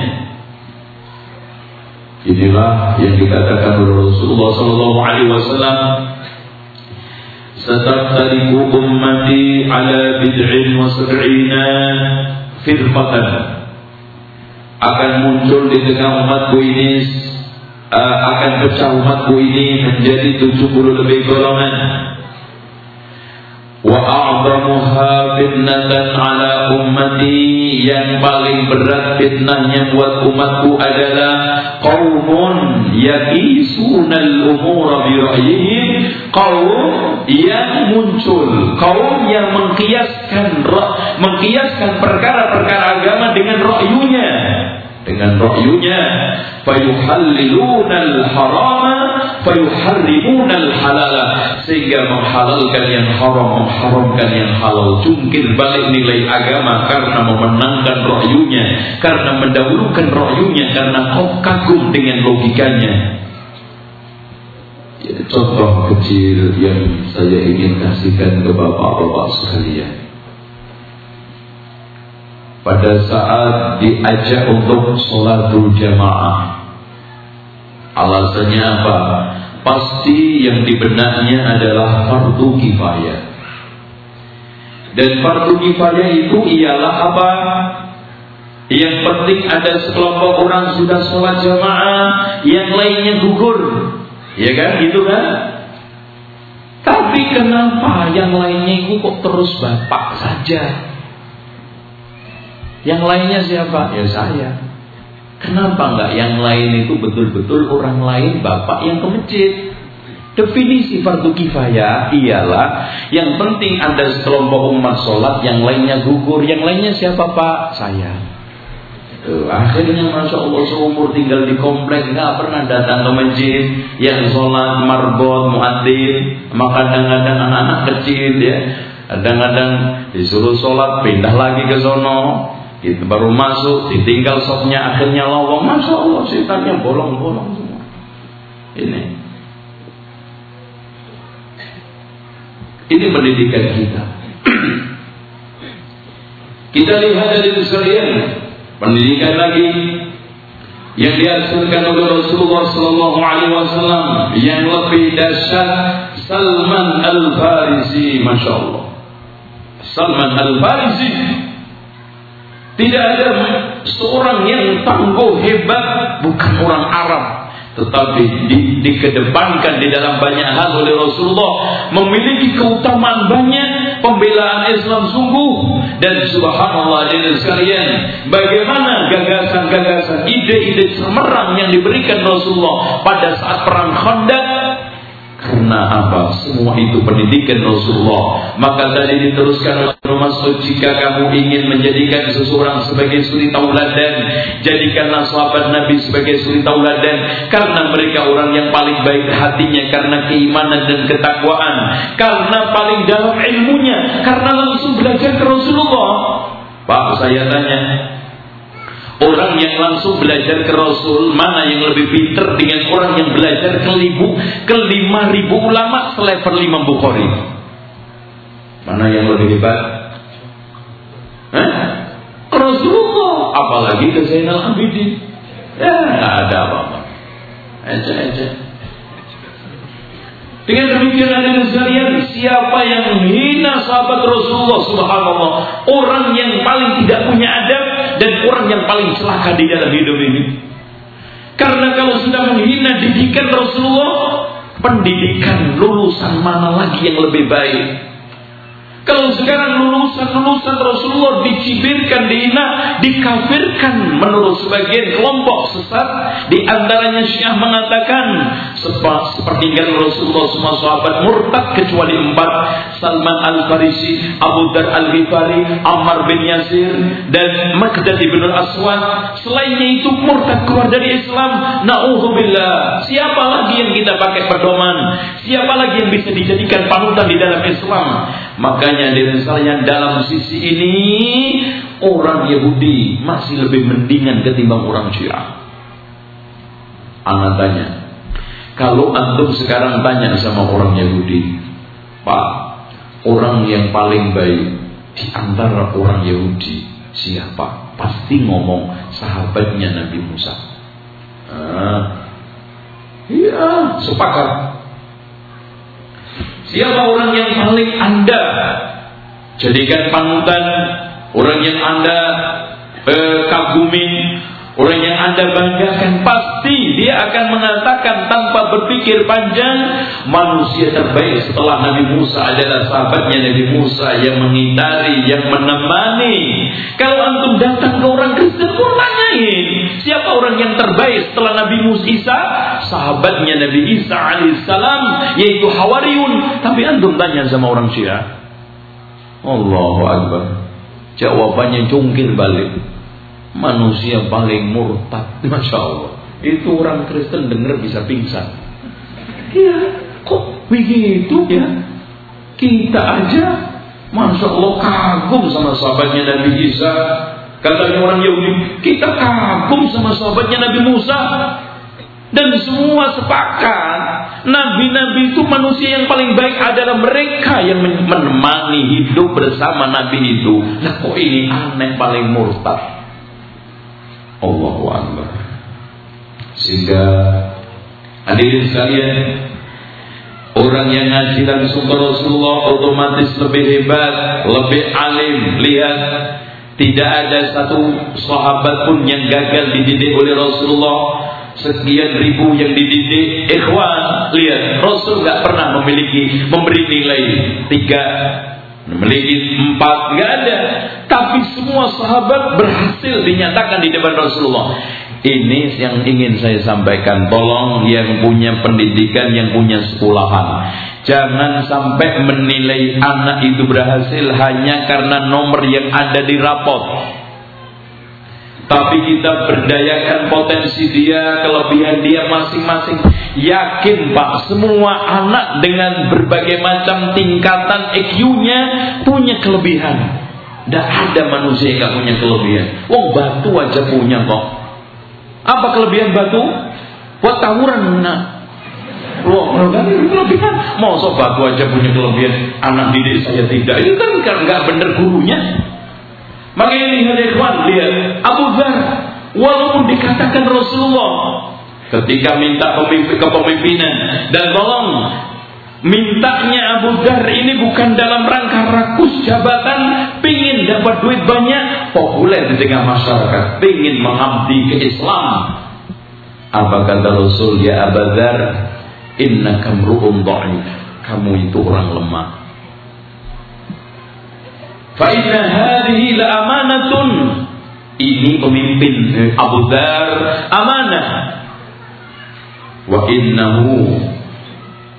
Inilah yang dikatakan oleh Rasulullah sallallahu alaihi wasallam Sataftariku ummati ala bid'in wa sab'ina firqatan. Akan muncul di tengah umatku ini uh, akan pecah umatku ini menjadi 70 lebih golongan a'zamuha fitnatan ala ummati. Yang paling berat fitnahnya buat umatku adalah qaumun yaqisuna al-umura bi qaum yang muncul. Kaum yang mengkiaskan mengkiaskan perkara-perkara agama dengan ra'yunya dengan ra'yunya fayuhalliluna al-harama fayuharrimuna al-halala sehingga menghalalkan yang haram mengharamkan yang halal. Jungkir balik nilai agama karena memenangkan ra'yunya karena mendahulukan ra'yunya karena kau kagum dengan logikanya. Ya, contoh kecil yang saya ingin kasihkan ke bapak-bapak sekalian pada saat diajak untuk sholat berjamaah. Alasannya apa? Pasti yang dibenaknya adalah fardu kifayah. Dan fardu kifayah itu ialah apa? Yang penting ada sekelompok orang sudah sholat jamaah, yang lainnya gugur. Ya kan? Gitu kan? Tapi kenapa yang lainnya itu kok terus bapak saja? Yang lainnya siapa? Ya saya. Kenapa enggak yang lain itu betul-betul orang lain bapak yang ke masjid? Definisi fardu kifayah ialah yang penting ada sekelompok umat sholat, yang lainnya gugur, yang lainnya siapa pak? Saya. Akhirnya masya Allah seumur tinggal di komplek nggak pernah datang ke masjid yang sholat marbot muadzin maka kadang-kadang anak-anak kecil ya kadang-kadang disuruh sholat pindah lagi ke sono itu baru masuk, ditinggal sopnya, akhirnya lowong. Masya Allah, setannya bolong-bolong semua. Ini. Ini pendidikan kita. kita lihat dari sekalian pendidikan lagi yang dihasilkan oleh Rasulullah Sallallahu Alaihi Wasallam yang lebih dahsyat Salman Al Farisi, masya Allah. Salman Al Farisi tidak ada seorang yang tangguh hebat bukan orang Arab. Tetapi di, dikedepankan di dalam banyak hal oleh Rasulullah memiliki keutamaan banyak pembelaan Islam sungguh. Dan subhanallah dan sekalian bagaimana gagasan-gagasan ide-ide cemerlang yang diberikan Rasulullah pada saat perang Khandaq Karena apa? Semua itu pendidikan Rasulullah. Maka tadi diteruskan oleh Rasul jika kamu ingin menjadikan seseorang sebagai suri tauladan, jadikanlah sahabat Nabi sebagai suri tauladan karena mereka orang yang paling baik hatinya karena keimanan dan ketakwaan, karena paling dalam ilmunya, karena langsung belajar ke Rasulullah. Pak, saya tanya, Orang yang langsung belajar ke Rasul mana yang lebih pinter dengan orang yang belajar ke ribu ke lima ribu ulama selevel Imam Bukhari? Mana yang lebih hebat? Hah? Rasulullah, apalagi ke Zainal Abidin. Ya, nggak ada apa-apa. Aja. Dengan demikian ada sekalian, siapa yang menghina sahabat Rasulullah subhanallah, orang yang paling tidak punya adab dan orang yang paling celaka di dalam hidup ini. Karena kalau sudah menghina didikan Rasulullah, pendidikan lulusan mana lagi yang lebih baik? Kalau sekarang lulusan-lulusan Rasulullah dicibirkan, dihina, dikafirkan menurut sebagian kelompok sesat, di antaranya Syiah mengatakan seperti Rasulullah semua sahabat murtad kecuali empat Salman Al Farisi, Abu Dar Al Ghifari, Ammar bin Yasir dan Makdad bin Al Aswad. Selainnya itu murtad keluar dari Islam. Nauzubillah. Siapa lagi yang kita pakai pedoman? Siapa lagi yang bisa dijadikan panutan di dalam Islam? Makanya misalnya dalam sisi ini orang Yahudi masih lebih mendingan ketimbang orang Syiah. Anak tanya, kalau antum sekarang tanya sama orang Yahudi, Pak, orang yang paling baik di antara orang Yahudi siapa? Pasti ngomong sahabatnya Nabi Musa. Ah, iya, sepakat. Siapa orang yang paling Anda? Jadikan panutan, orang yang Anda eh, kagumi, orang yang Anda banggakan pasti dia akan mengatakan tanpa berpikir panjang manusia terbaik setelah Nabi Musa adalah sahabatnya Nabi Musa yang mengitari, yang menemani. Kalau antum datang ke orang Kristen pun tanyain siapa orang yang terbaik setelah Nabi Musa Isa? Sahabatnya Nabi Isa alaihissalam yaitu Hawariun. Tapi antum tanya sama orang Syiah. Allahu Akbar. Jawabannya cungkir balik. Manusia paling murtad. Masya Allah. Itu orang Kristen dengar bisa pingsan. Ya, kok begitu ya? Kita aja Masya Allah kagum sama sahabatnya Nabi Isa Katanya orang Yahudi Kita kagum sama sahabatnya Nabi Musa dan semua sepakat Nabi-nabi itu manusia yang paling baik adalah mereka yang menemani hidup bersama Nabi itu. Nah kok ini aneh paling murtad. Allahu Akbar. Sehingga hadirin sekalian Orang yang ngaji langsung Rasulullah otomatis lebih hebat, lebih alim. Lihat, tidak ada satu sahabat pun yang gagal dididik oleh Rasulullah sekian ribu yang dididik ikhwan lihat Rasul nggak pernah memiliki memberi nilai tiga memiliki empat nggak ada. Tapi semua sahabat berhasil dinyatakan di depan Rasulullah. Ini yang ingin saya sampaikan. Tolong yang punya pendidikan yang punya sekolahan. Jangan sampai menilai anak itu berhasil hanya karena nomor yang ada di rapot tapi kita berdayakan potensi dia, kelebihan dia masing-masing. Yakin Pak, semua anak dengan berbagai macam tingkatan EQ-nya punya kelebihan. Tidak ada manusia yang gak punya kelebihan. Wong batu aja punya kok. Apa kelebihan batu? Buat tawuran nak. Loh, kan kelebihan. Mau batu aja punya kelebihan. Anak didik saya tidak. Itu kan nggak bener gurunya. Maka ini ikhwan lihat Abu Dhar walaupun dikatakan Rasulullah ketika minta pemimpin kepemimpinan dan tolong mintanya Abu Dhar ini bukan dalam rangka rakus jabatan pingin dapat duit banyak populer di tengah masyarakat pingin mengabdi ke Islam. Apa kata Rasul ya Abu Dhar inna kamru'un kamu itu orang lemah Fa inna hadhihi la amanatun. Ini pemimpin Abu Dhar amanah. Wa innahu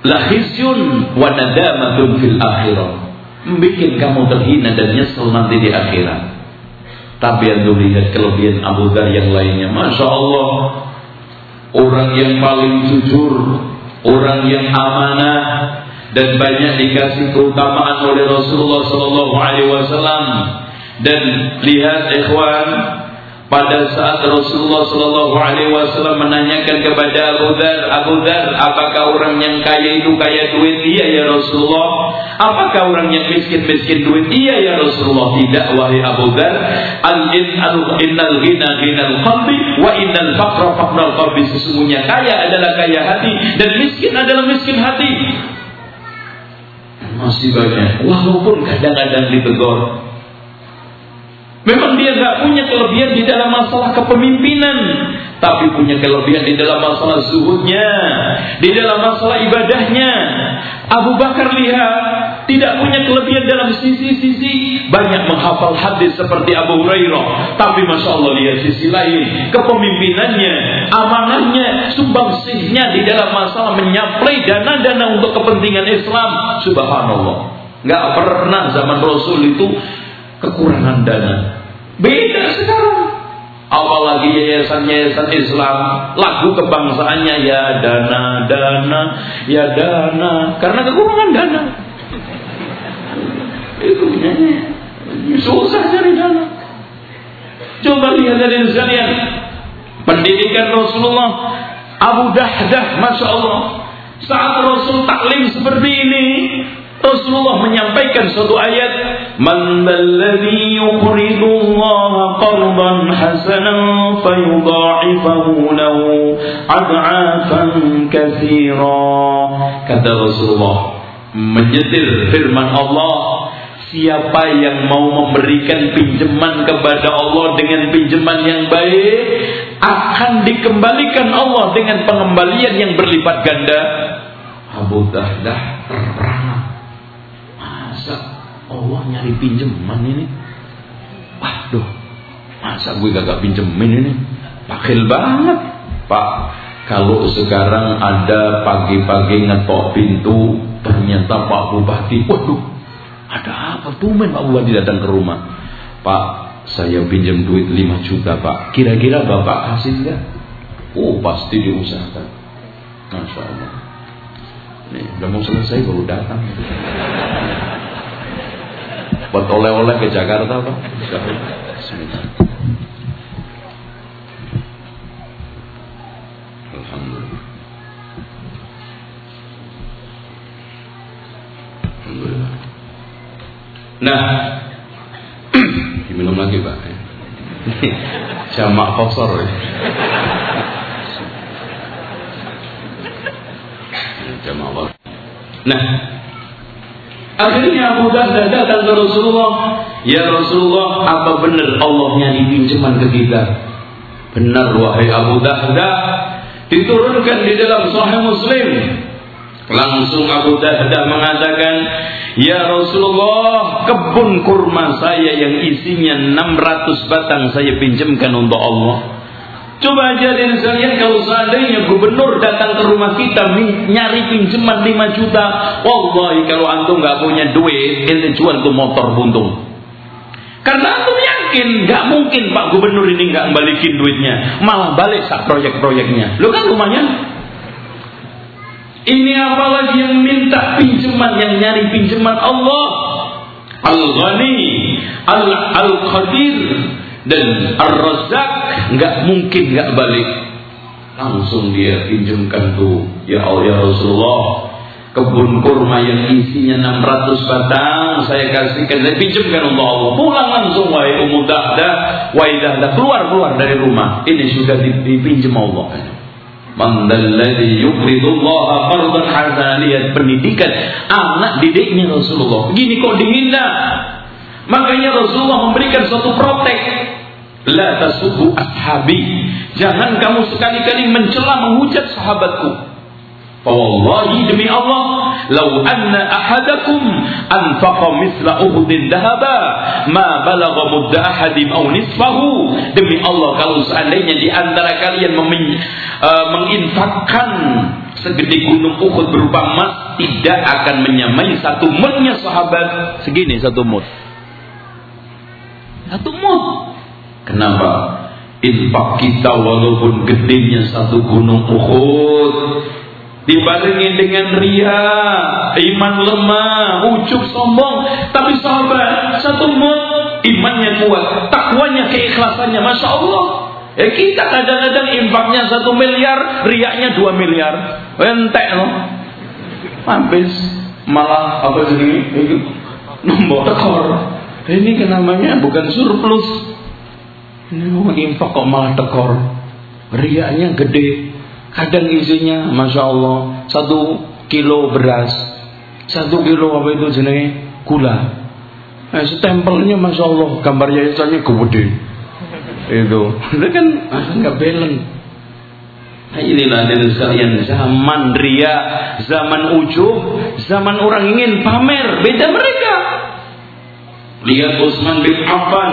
la khizyun wa nadamatun fil akhirah. Bikin kamu terhina dan nyesel nanti di akhirat. Tapi yang lihat kelebihan Abu Dhar yang lainnya, masya Allah, orang yang paling jujur, orang yang amanah, dan banyak dikasih keutamaan oleh Rasulullah Sallallahu Alaihi Wasallam. Dan lihat ikhwan, pada saat Rasulullah Shallallahu Alaihi Wasallam menanyakan kepada Abu Dhar, Abu Dhar, apakah orang yang kaya itu kaya duit? Iya ya Rasulullah. Apakah orang yang miskin miskin duit? Iya ya Rasulullah. Tidak wahai Abu Dhar. Al in al innal ghina ghinal qalbi wa innal faqra faqral qalbi. Sesungguhnya kaya adalah kaya hati dan miskin adalah miskin hati. Masih banyak. Walaupun kadang-kadang ditegur, Memang dia nggak punya kelebihan di dalam masalah kepemimpinan, tapi punya kelebihan di dalam masalah zuhudnya, di dalam masalah ibadahnya. Abu Bakar lihat tidak punya kelebihan dalam sisi-sisi banyak menghafal hadis seperti Abu Hurairah, tapi masya Allah lihat sisi lain kepemimpinannya, amanahnya, sumbangsihnya di dalam masalah menyaplai dana-dana untuk kepentingan Islam. Subhanallah, nggak pernah zaman Rasul itu kekurangan dana. Beda sekarang. Apalagi yayasan-yayasan Islam, lagu kebangsaannya ya dana, dana, ya dana, karena kekurangan dana. Itu susah cari dana. Coba lihat dari sekalian, pendidikan Rasulullah, Abu Dahdah, masya Allah, saat Rasul taklim seperti ini, Rasulullah menyampaikan suatu ayat, "Man alladhi yuqridu Allah qardan hasanan fayudha'ifahu lahu ad'afan katsira." Kata Rasulullah menyetir firman Allah, Siapa yang mau memberikan pinjaman kepada Allah dengan pinjaman yang baik akan dikembalikan Allah dengan pengembalian yang berlipat ganda. Abu Dahdah terperangah. Masa Allah nyari pinjeman ini? Waduh masa gue gak pinjemin ini? Pakil banget. Pak kalau sekarang ada pagi-pagi ngetok pintu ternyata Pak Bupati waduh ada apa? Tuh men Pak Bupati datang ke rumah. Pak saya pinjam duit 5 juta Pak. Kira-kira Bapak kasih enggak oh pasti diusahakan. Masya Allah. Nih, udah mau selesai baru datang. Buat oleh-oleh ke Jakarta Pak. Nah, diminum lagi Pak. Jamak kosor ya. Jamak kosor. Nah, Akhirnya Abu Darda datang ke Rasulullah. Ya Rasulullah, apa benar Allah nyari pinjaman ke kita? Benar wahai Abu Darda. Diturunkan di dalam Sahih Muslim. Langsung Abu Darda mengatakan, Ya Rasulullah, kebun kurma saya yang isinya 600 batang saya pinjamkan untuk Allah. Coba aja dan sekalian kalau seandainya gubernur datang ke rumah kita nyari pinjaman 5 juta, wallahi kalau antum nggak punya duit, ente jual tuh motor buntung. Karena antum yakin nggak mungkin Pak Gubernur ini nggak balikin duitnya, malah balik sak proyek-proyeknya. Lo kan rumahnya ini apalagi yang minta pinjaman, yang nyari pinjaman Allah. Al-Ghani, Al-Qadir, dan Ar-Razzaq nggak mungkin nggak balik. Langsung dia pinjamkan tuh, ya Allah ya Rasulullah, kebun kurma yang isinya 600 batang saya kasihkan saya pinjamkan untuk Allah pulang langsung wahai Ummu Dahdah wahai keluar keluar dari rumah ini sudah dipinjam Allah Man dalladhi yuqridullaha qardan hasanan lihat pendidikan anak didiknya Rasulullah begini kok dihina makanya Rasulullah memberikan suatu protek La tasubbu ashabi. Jangan kamu sekali-kali mencela menghujat sahabatku.
Wallahi demi Allah, lau anna ahadakum anfaqa misla Uhudin dahaba, ma balagha mudda ahadim aw nisfahu. Demi Allah kalau seandainya di antara kalian memin, uh, menginfakkan segede gunung Uhud berupa emas tidak akan menyamai satu mutnya sahabat segini satu mut. Satu mut. Kenapa? Infak kita walaupun gedenya satu gunung Uhud dibarengi dengan ria, iman lemah, ujuk sombong, tapi sahabat satu mut imannya kuat, takwanya, keikhlasannya, masya Allah. Eh kita kadang-kadang infaknya satu miliar, riaknya dua miliar, entek loh. Habis malah apa sih ini? Nombor tekor. Ini kan namanya bukan surplus. Ini mau infak kok malah tekor. Riaknya gede, Kadang isinya, masya Allah, satu kilo beras, satu kilo apa itu jenenge gula. Eh, stempelnya masya Allah, gambar yayasannya gede. Itu, itu kan nggak balance. Nah, inilah dari sekalian zaman ria, zaman ujub, zaman orang ingin pamer, beda mereka. Lihat Utsman bin Affan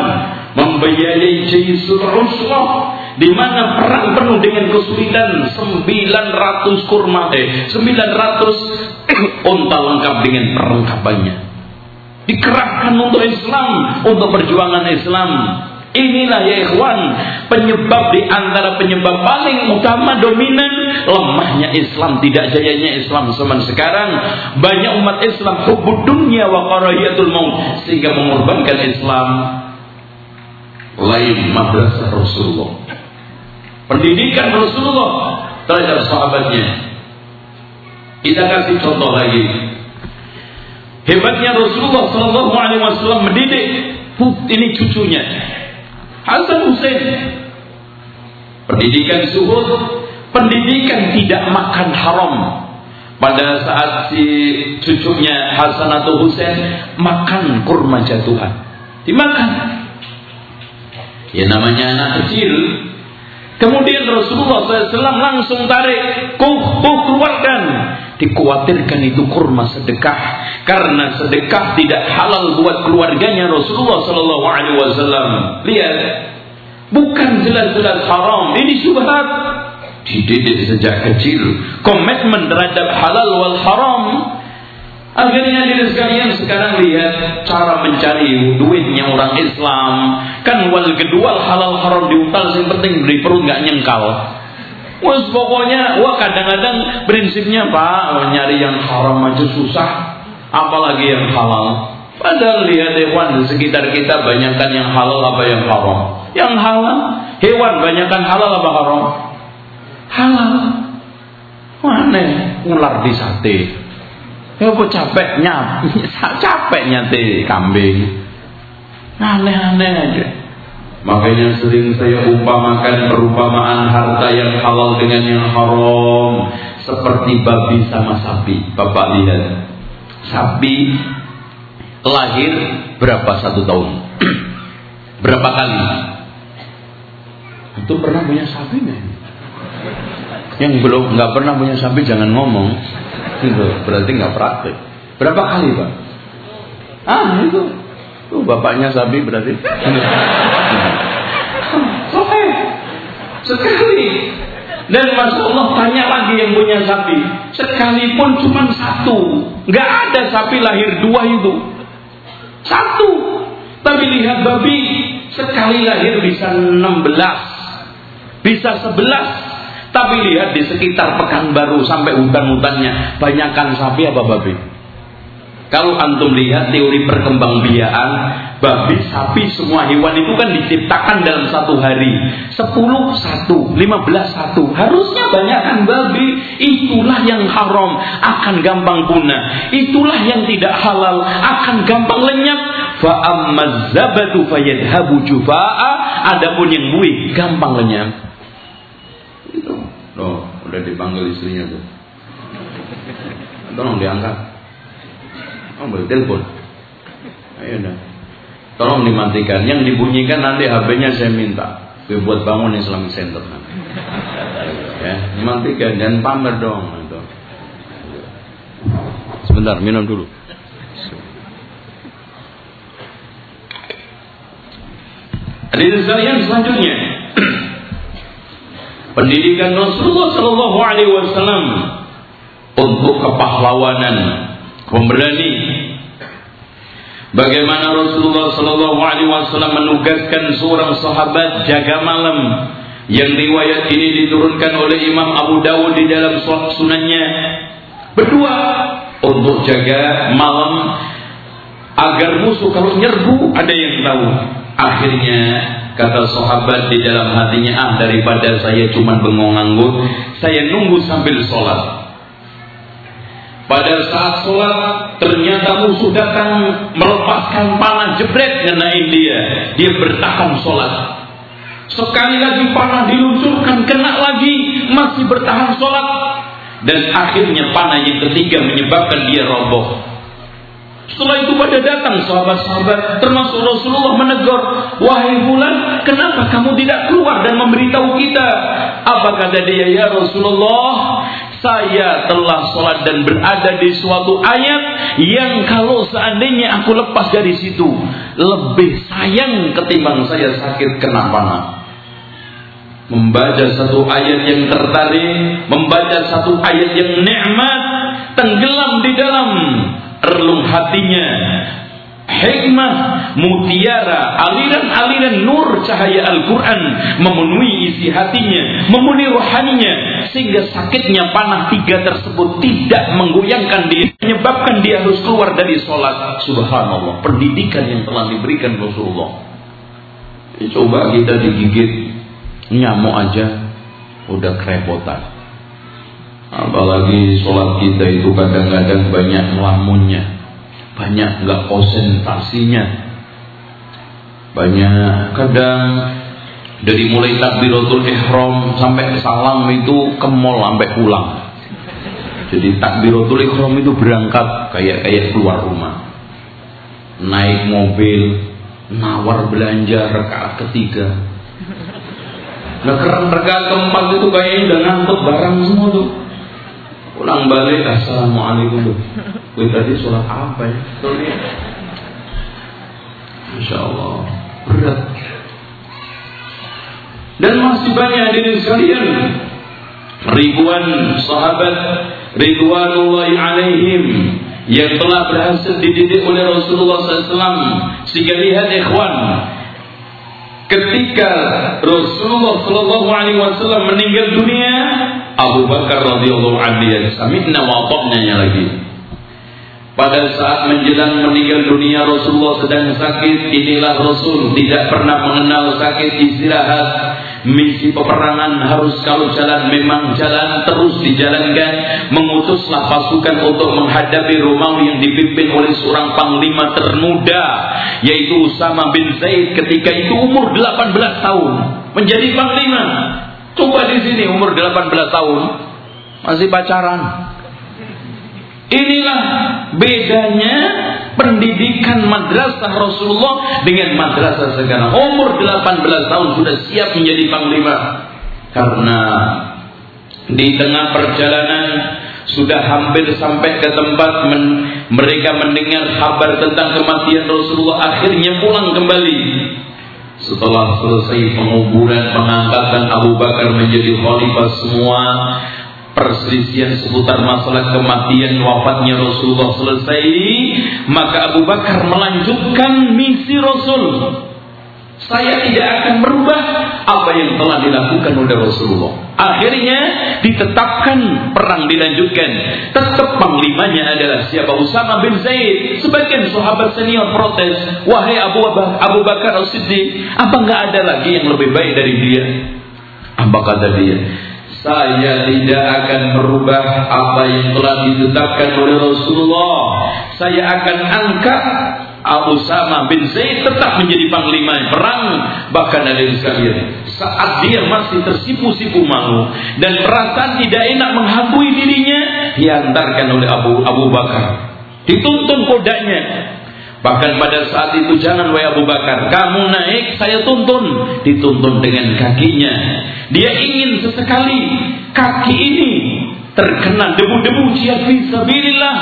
membiayai Jaisul Usrah di mana perang penuh dengan kesulitan 900 kurma eh 900 unta lengkap dengan perlengkapannya. Dikerahkan untuk Islam untuk perjuangan Islam. Inilah ya ikhwan penyebab di antara penyebab paling utama dominan lemahnya Islam tidak jayanya Islam zaman sekarang. Banyak umat Islam hubud dunia wa karahiyatul maut sehingga mengorbankan Islam. Lain madrasah Rasulullah pendidikan Rasulullah terhadap sahabatnya. Kita kasih contoh lagi. Hebatnya Rasulullah Shallallahu Alaihi Wasallam mendidik ini cucunya Hasan Hussein. Pendidikan suhud, pendidikan tidak makan haram. Pada saat si cucunya Hasan atau Hussein makan kurma jatuhan, dimakan. Ya namanya anak kecil, Kemudian Rasulullah SAW langsung tarik, kuh, kuh keluarkan. Dikhawatirkan itu kurma sedekah, karena sedekah tidak halal buat keluarganya Rasulullah SAW. Lihat, bukan jelas-jelas haram, ini syubhat. Dididik sejak kecil, komitmen terhadap halal wal haram Akhirnya diri sekalian sekarang lihat cara mencari duitnya orang Islam. Kan wal kedua halal haram diutal yang penting beri perut nggak nyengkal. Wes pokoknya wah kadang-kadang prinsipnya Pak nyari yang haram aja susah, apalagi yang halal. Padahal lihat hewan di sekitar kita banyakkan yang halal apa yang haram. Yang halal, hewan banyakkan halal apa haram? Halal. Mana ular di sate, Ya apa capeknya? Capeknya teh kambing. Aneh-aneh aja. Makanya sering saya umpamakan perumpamaan harta yang halal dengan yang haram seperti babi sama sapi. Bapak lihat, sapi lahir berapa satu tahun? berapa kali? Itu pernah punya sapi nih? Yang belum nggak pernah punya sapi jangan ngomong. Itu berarti nggak praktek. Berapa kali pak? Ah itu. Tuh bapaknya sapi berarti. Oke. Sekali. Dan Masya Allah tanya lagi yang punya sapi. Sekalipun cuma satu. Nggak ada sapi lahir dua itu. Satu. Tapi lihat babi. Sekali lahir bisa 16. Bisa 11 tapi lihat di sekitar Pekanbaru sampai hutan-hutannya, banyakkan sapi apa babi? Kalau antum lihat teori perkembangbiakan, babi, sapi, semua hewan itu kan diciptakan dalam satu hari. Sepuluh satu, lima belas satu. Harusnya banyakkan babi. Itulah yang haram, akan gampang punah. Itulah yang tidak halal, akan gampang lenyap. Fa'ammaz zabatu fayadhabu jufa'a. Adapun yang buih, gampang lenyap. Loh, udah dipanggil istrinya tuh. Tolong diangkat. Oh, boleh telepon. Ayo dah. Tolong dimatikan. Yang dibunyikan nanti HP-nya saya minta. Gue buat bangun Islamic Center nanti. Ya, dimatikan dan pamer dong itu. Sebentar, minum dulu. Hadirin sekalian selanjutnya pendidikan Rasulullah Shallallahu Alaihi Wasallam untuk kepahlawanan, pemberani. Bagaimana Rasulullah Shallallahu Alaihi Wasallam menugaskan seorang sahabat jaga malam? Yang riwayat ini diturunkan oleh Imam Abu Dawud di dalam sunannya. Berdua untuk jaga malam agar musuh kalau nyerbu ada yang tahu. Akhirnya kata sahabat di dalam hatinya ah daripada saya cuma bengong nganggur saya nunggu sambil sholat. Pada saat sholat ternyata musuh datang melepaskan panah jebret ngenain dia. Dia bertahan sholat. Sekali lagi panah diluncurkan kena lagi masih bertahan sholat. Dan akhirnya panah yang ketiga menyebabkan dia roboh setelah itu pada datang sahabat-sahabat termasuk Rasulullah menegur, "Wahai bulan, kenapa kamu tidak keluar dan memberitahu kita?" Apa kata dia, "Ya Rasulullah, saya telah sholat dan berada di suatu ayat yang kalau seandainya aku lepas dari situ lebih sayang ketimbang saya sakit kena panah." Membaca satu ayat yang tertarik, membaca satu ayat yang nikmat, tenggelam di dalam relung hatinya. Hikmah mutiara aliran-aliran nur cahaya Al-Quran memenuhi isi hatinya memenuhi rohaninya sehingga sakitnya panah tiga tersebut tidak menggoyangkan dia menyebabkan dia harus keluar dari sholat. Subhanallah pendidikan yang telah diberikan Rasulullah. Coba kita digigit nyamuk aja udah kerepotan Apalagi sholat kita itu kadang-kadang banyak melamunnya Banyak nggak konsentrasinya Banyak kadang dari mulai takbiratul ihram sampai salam itu ke mall sampai pulang. Jadi takbiratul ihram itu berangkat kayak kayak keluar rumah. Naik mobil, nawar belanja rakaat ketiga. Nah, rakaat keempat itu kayaknya udah ngantuk barang semua tuh pulang balik assalamualaikum. Gue tadi sholat apa ya? Masya Allah berat. Dan masih banyak diri sekalian. Ribuan sahabat ridwanullahi alaihim yang telah berhasil dididik oleh Rasulullah SAW sehingga lihat ikhwan ketika Rasulullah Shallallahu Alaihi Wasallam meninggal dunia, Abu Bakar radhiyallahu anhu yang sami'na wa lagi. Pada saat menjelang meninggal dunia Rasulullah sedang sakit, inilah Rasul tidak pernah mengenal sakit istirahat misi peperangan harus kalau jalan memang jalan terus dijalankan. Mengutuslah pasukan untuk menghadapi Romawi yang dipimpin oleh seorang panglima termuda yaitu Usama bin Zaid ketika itu umur 18 tahun. Menjadi panglima. Coba di sini umur 18 tahun. Masih pacaran. Inilah bedanya pendidikan madrasah Rasulullah dengan madrasah sekarang. Umur 18 tahun sudah siap menjadi panglima. Karena di tengah perjalanan sudah hampir sampai ke tempat men, mereka mendengar kabar tentang kematian Rasulullah akhirnya pulang kembali setelah selesai penguburan pengangkatan Abu Bakar menjadi khalifah semua perselisihan seputar masalah kematian wafatnya Rasulullah selesai maka Abu Bakar melanjutkan misi Rasul. Saya tidak akan merubah apa yang telah dilakukan oleh Rasulullah. Akhirnya ditetapkan perang dilanjutkan. Tetap panglimanya adalah siapa? Usama bin Zaid. Sebagian sahabat senior protes wahai Abu, Abu Bakar As-Siddiq apa nggak ada lagi yang lebih baik dari dia? Apa kata dia saya tidak akan merubah apa yang telah ditetapkan oleh Rasulullah. Saya akan angkat Abu Sama bin Zaid tetap menjadi panglima perang bahkan ada di sekalian. Saat dia masih tersipu-sipu malu dan perasaan tidak enak menghambui dirinya diantarkan oleh Abu Abu Bakar. Dituntun kodanya Bahkan pada saat itu jangan wahai Abu Bakar, kamu naik, saya tuntun, dituntun dengan kakinya. Dia ingin sesekali kaki ini terkena debu-debu jihad fisabilillah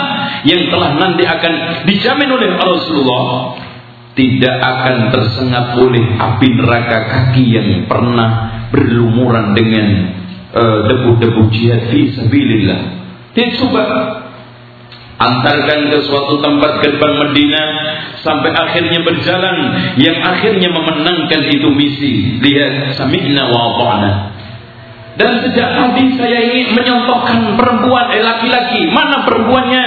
yang telah nanti akan dijamin oleh Rasulullah tidak akan tersengat oleh api neraka kaki yang pernah berlumuran dengan uh, debu-debu jihad fisabilillah. Dia antarkan ke suatu tempat gerbang Medina sampai akhirnya berjalan yang akhirnya memenangkan itu misi. Lihat sami'na wa ta'na. Dan sejak tadi saya ingin menyontohkan perempuan eh laki-laki. Mana perempuannya?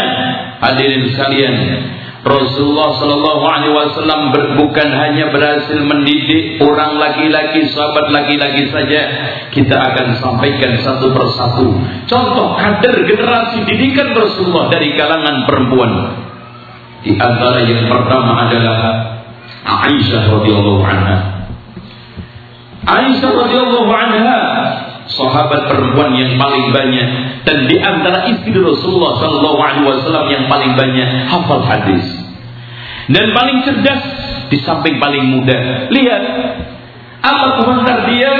Hadirin sekalian, Rasulullah Shallallahu Alaihi Wasallam bukan hanya berhasil mendidik orang laki-laki, sahabat laki-laki saja. Kita akan sampaikan satu persatu contoh kader generasi didikan Rasulullah dari kalangan perempuan. Di antara yang pertama adalah Aisyah radhiyallahu anha. Aisyah radhiyallahu anha sahabat perempuan yang paling banyak dan di antara istri Rasulullah Shallallahu Alaihi Wasallam yang paling banyak hafal hadis dan paling cerdas di samping paling muda. Lihat apa komentar dia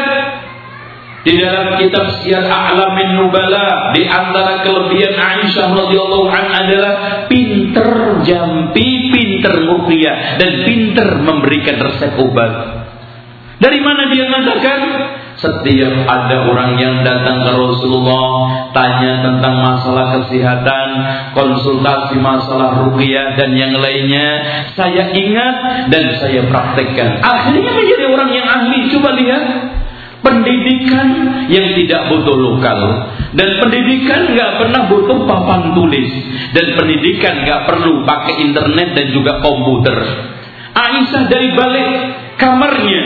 di dalam kitab Syiar A'lamin Nubala di antara kelebihan Aisyah radhiyallahu an adalah pinter jampi, pinter ruqyah dan pinter memberikan resep obat. Dari mana dia mengatakan? Setiap ada orang yang datang ke Rasulullah tanya tentang masalah kesehatan, konsultasi masalah ruqyah dan yang lainnya, saya ingat dan saya praktekkan. Akhirnya menjadi orang yang ahli. Coba lihat pendidikan yang tidak butuh lokal dan pendidikan nggak pernah butuh papan tulis dan pendidikan nggak perlu pakai internet dan juga komputer. Aisyah dari balik kamarnya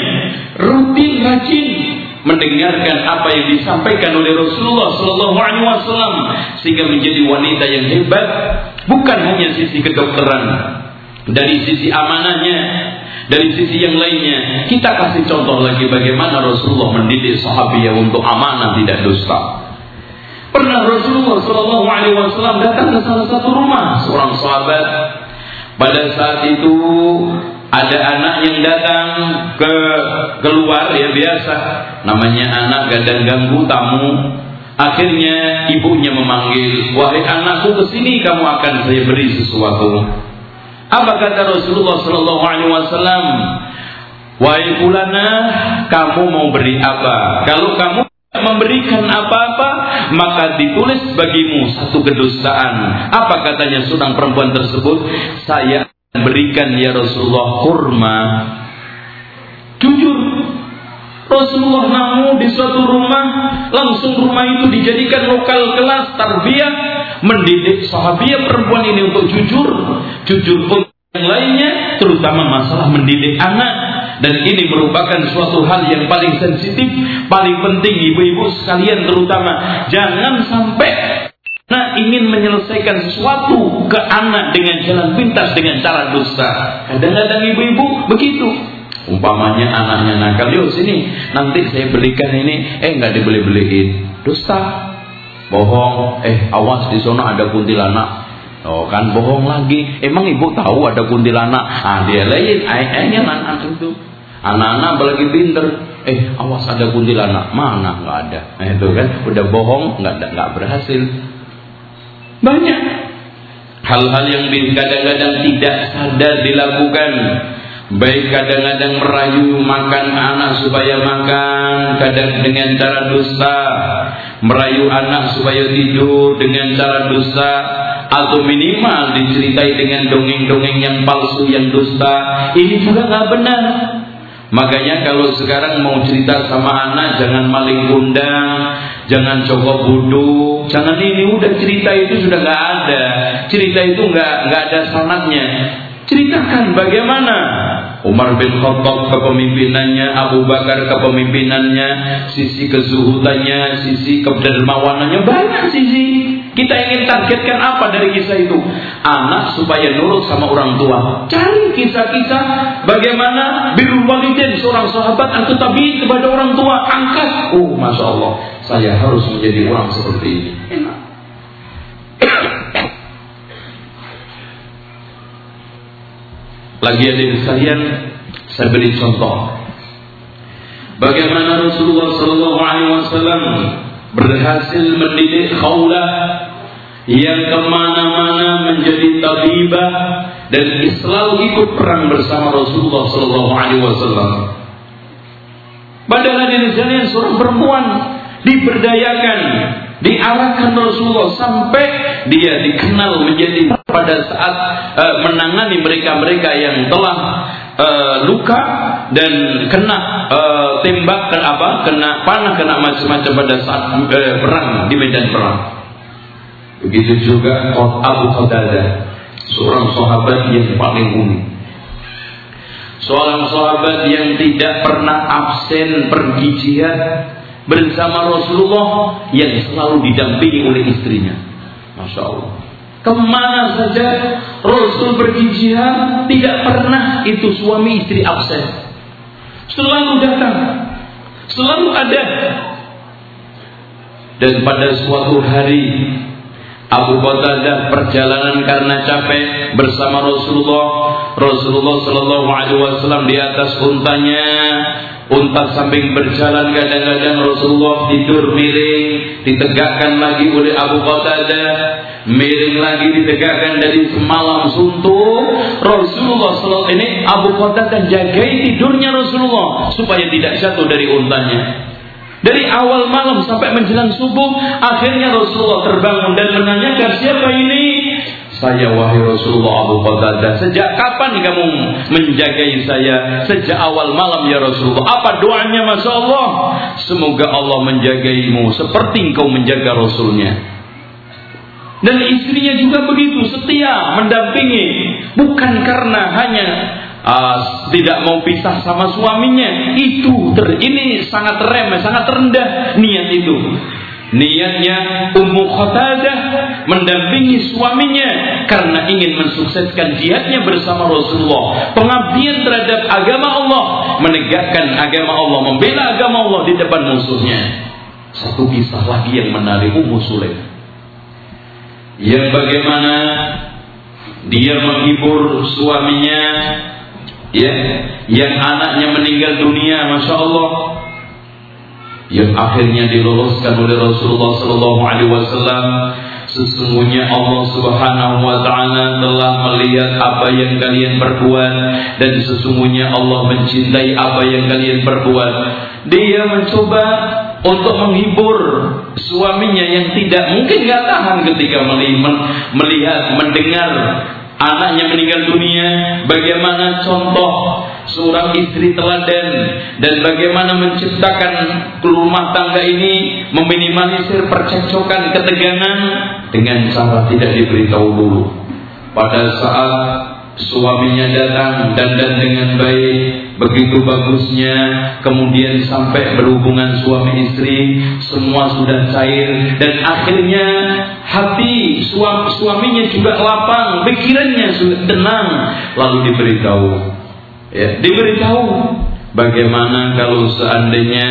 rutin rajin mendengarkan apa yang disampaikan oleh Rasulullah Sallallahu Alaihi Wasallam sehingga menjadi wanita yang hebat bukan hanya sisi kedokteran dari sisi amanahnya dari sisi yang lainnya. Kita kasih contoh lagi bagaimana Rasulullah mendidik sahabiah untuk amanah tidak dusta. Pernah Rasulullah Sallallahu Alaihi Wasallam datang ke salah satu rumah seorang sahabat. Pada saat itu ada anak yang datang ke keluar ya biasa. Namanya anak gadang ganggu tamu. Akhirnya ibunya memanggil wahai anakku ke sini kamu akan saya beri sesuatu. Apa kata Rasulullah Shallallahu Alaihi Wasallam? Wahai fulana kamu mau beri apa? Kalau kamu memberikan apa-apa maka ditulis bagimu satu kedustaan. Apa katanya sunang perempuan tersebut? Saya berikan ya Rasulullah kurma. Jujur Rasulullah namu di suatu rumah langsung rumah itu dijadikan lokal kelas tarbiyah. Mendidik sahabiah perempuan ini untuk jujur jujur pun yang lainnya terutama masalah mendidik anak. Dan ini merupakan suatu hal yang paling sensitif paling penting ibu-ibu sekalian terutama. Jangan sampai Nah ingin menyelesaikan sesuatu ke anak dengan jalan pintas dengan cara dusta. Kadang-kadang ibu-ibu begitu. Umpamanya anaknya nakal, yuk sini nanti saya belikan ini, eh nggak dibeli beliin, dusta, bohong, eh awas di sana ada kuntilanak, Oh kan bohong lagi. Emang ibu tahu ada kuntilanak? Ah dia lain. Ayahnya anak itu. Anak-anak apalagi pinter. Eh awas ada kuntilanak. Mana nggak ada. Nah, itu kan udah bohong nggak nggak berhasil. Hal-hal yang kadang-kadang tidak sadar dilakukan. Baik kadang-kadang merayu makan anak supaya makan, kadang dengan cara dusta, merayu anak supaya tidur dengan cara dusta, atau minimal diceritai dengan dongeng-dongeng yang palsu yang dusta. Ini juga nggak benar. Makanya kalau sekarang mau cerita sama anak jangan maling kundang, jangan coba bodoh, jangan ini udah cerita itu sudah nggak ada, cerita itu nggak nggak ada sanatnya. Ceritakan bagaimana Umar bin Khattab kepemimpinannya, Abu Bakar kepemimpinannya, sisi kezuhudannya, sisi kedermawanannya banyak sisi. Kita ingin targetkan apa dari kisah itu? Anak supaya nurut sama orang tua. Cari kisah-kisah bagaimana birrul walidin seorang sahabat atau tabiin kepada orang tua. Angkat. Oh, masya Allah, saya harus menjadi orang seperti ini. Enak. Lagi ada sekalian, saya beri contoh. Bagaimana Rasulullah Sallallahu Alaihi Wasallam berhasil mendidik khawlah yang ke mana-mana menjadi tabibah dan selalu ikut perang bersama Rasulullah Sallallahu Alaihi Wasallam. Padahal di sana seorang perempuan diberdayakan, diarahkan Rasulullah sampai dia dikenal menjadi pada saat uh, menangani mereka-mereka yang telah uh, luka dan kena uh, tembak kena apa kena panah kena macam-macam pada saat uh, perang di medan perang. Begitu juga Abu Qatadah seorang sahabat yang paling unik seorang sahabat yang tidak pernah absen pergi jihad bersama Rasulullah yang selalu didampingi oleh istrinya Masya Allah Ke mana saja Rasul pergi jihad tidak pernah itu suami istri absen. Selalu datang, selalu ada. Dan pada suatu hari Abu Qatadah perjalanan karena capek bersama Rasulullah. Rasulullah Shallallahu Alaihi Wasallam di atas untanya. Unta samping berjalan kadang-kadang Rasulullah tidur miring ditegakkan lagi oleh Abu Qatadah miring lagi ditegakkan dari semalam suntuk Rasulullah Shallallahu ini Abu Qatadah jagai tidurnya Rasulullah supaya tidak jatuh dari untanya dari awal malam sampai menjelang subuh, akhirnya Rasulullah terbangun dan menanyakan siapa ini? Saya wahai Rasulullah Abu Qatadah. Sejak kapan kamu menjagai saya? Sejak awal malam ya Rasulullah. Apa doanya Masya Allah? Semoga Allah menjagaimu seperti engkau menjaga Rasulnya. Dan istrinya juga begitu setia mendampingi. Bukan karena hanya uh, tidak mau pisah sama suaminya itu ter, ini sangat remeh sangat rendah niat itu niatnya Ummu Khatadah mendampingi suaminya karena ingin mensukseskan jihadnya bersama Rasulullah. Pengabdian terhadap agama Allah menegakkan agama Allah membela agama Allah di depan musuhnya. Satu kisah lagi yang menarik Ummu Sulaim yang bagaimana dia menghibur suaminya ya yang anaknya meninggal dunia masya Allah yang akhirnya diloloskan oleh Rasulullah Sallallahu Alaihi Wasallam sesungguhnya Allah Subhanahu Wa Taala telah melihat apa yang kalian perbuat dan sesungguhnya Allah mencintai apa yang kalian perbuat. Dia mencoba untuk menghibur suaminya yang tidak mungkin nggak tahan ketika melihat mendengar anaknya meninggal dunia, bagaimana contoh seorang istri teladan dan bagaimana menciptakan rumah tangga ini meminimalisir percekcokan ketegangan dengan cara tidak diberitahu dulu. Pada saat suaminya datang dan dan dengan baik begitu bagusnya kemudian sampai berhubungan suami istri semua sudah cair dan akhirnya hati suami, suaminya juga lapang pikirannya sudah tenang lalu diberitahu ya. Diberitahu. Bagaimana kalau seandainya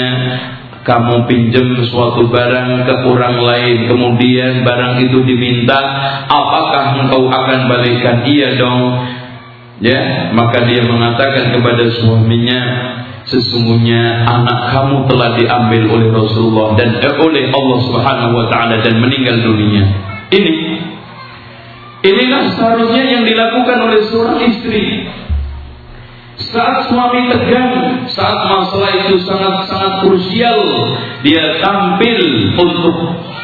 kamu pinjam suatu barang ke orang lain kemudian barang itu diminta apakah engkau akan balikan iya dong. Ya maka dia mengatakan kepada suaminya sesungguhnya anak kamu telah diambil oleh Rasulullah dan eh, oleh Allah Subhanahu wa taala dan meninggal dunia. Ini. Inilah seharusnya yang dilakukan oleh seorang istri saat suami tegang, saat masalah itu sangat-sangat krusial, dia tampil untuk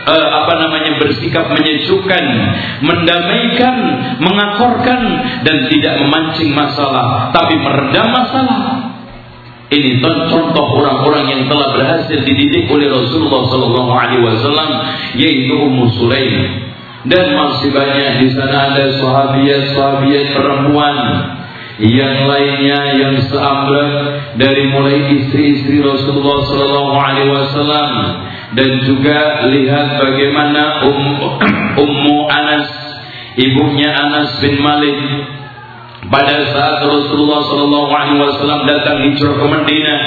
uh, apa namanya bersikap menyejukkan, mendamaikan, mengakorkan dan tidak memancing masalah, tapi meredam masalah. Ini contoh orang-orang yang telah berhasil dididik oleh Rasulullah Sallallahu Alaihi Wasallam, yaitu Ummu Sulaim. Dan masih banyak di sana ada sahabiat-sahabiat perempuan yang lainnya yang seambat dari mulai istri-istri Rasulullah Sallallahu Alaihi Wasallam dan juga lihat bagaimana um, Ummu Anas ibunya Anas bin Malik. Pada saat Rasulullah Sallallahu Alaihi Wasallam datang hijrah ke Madinah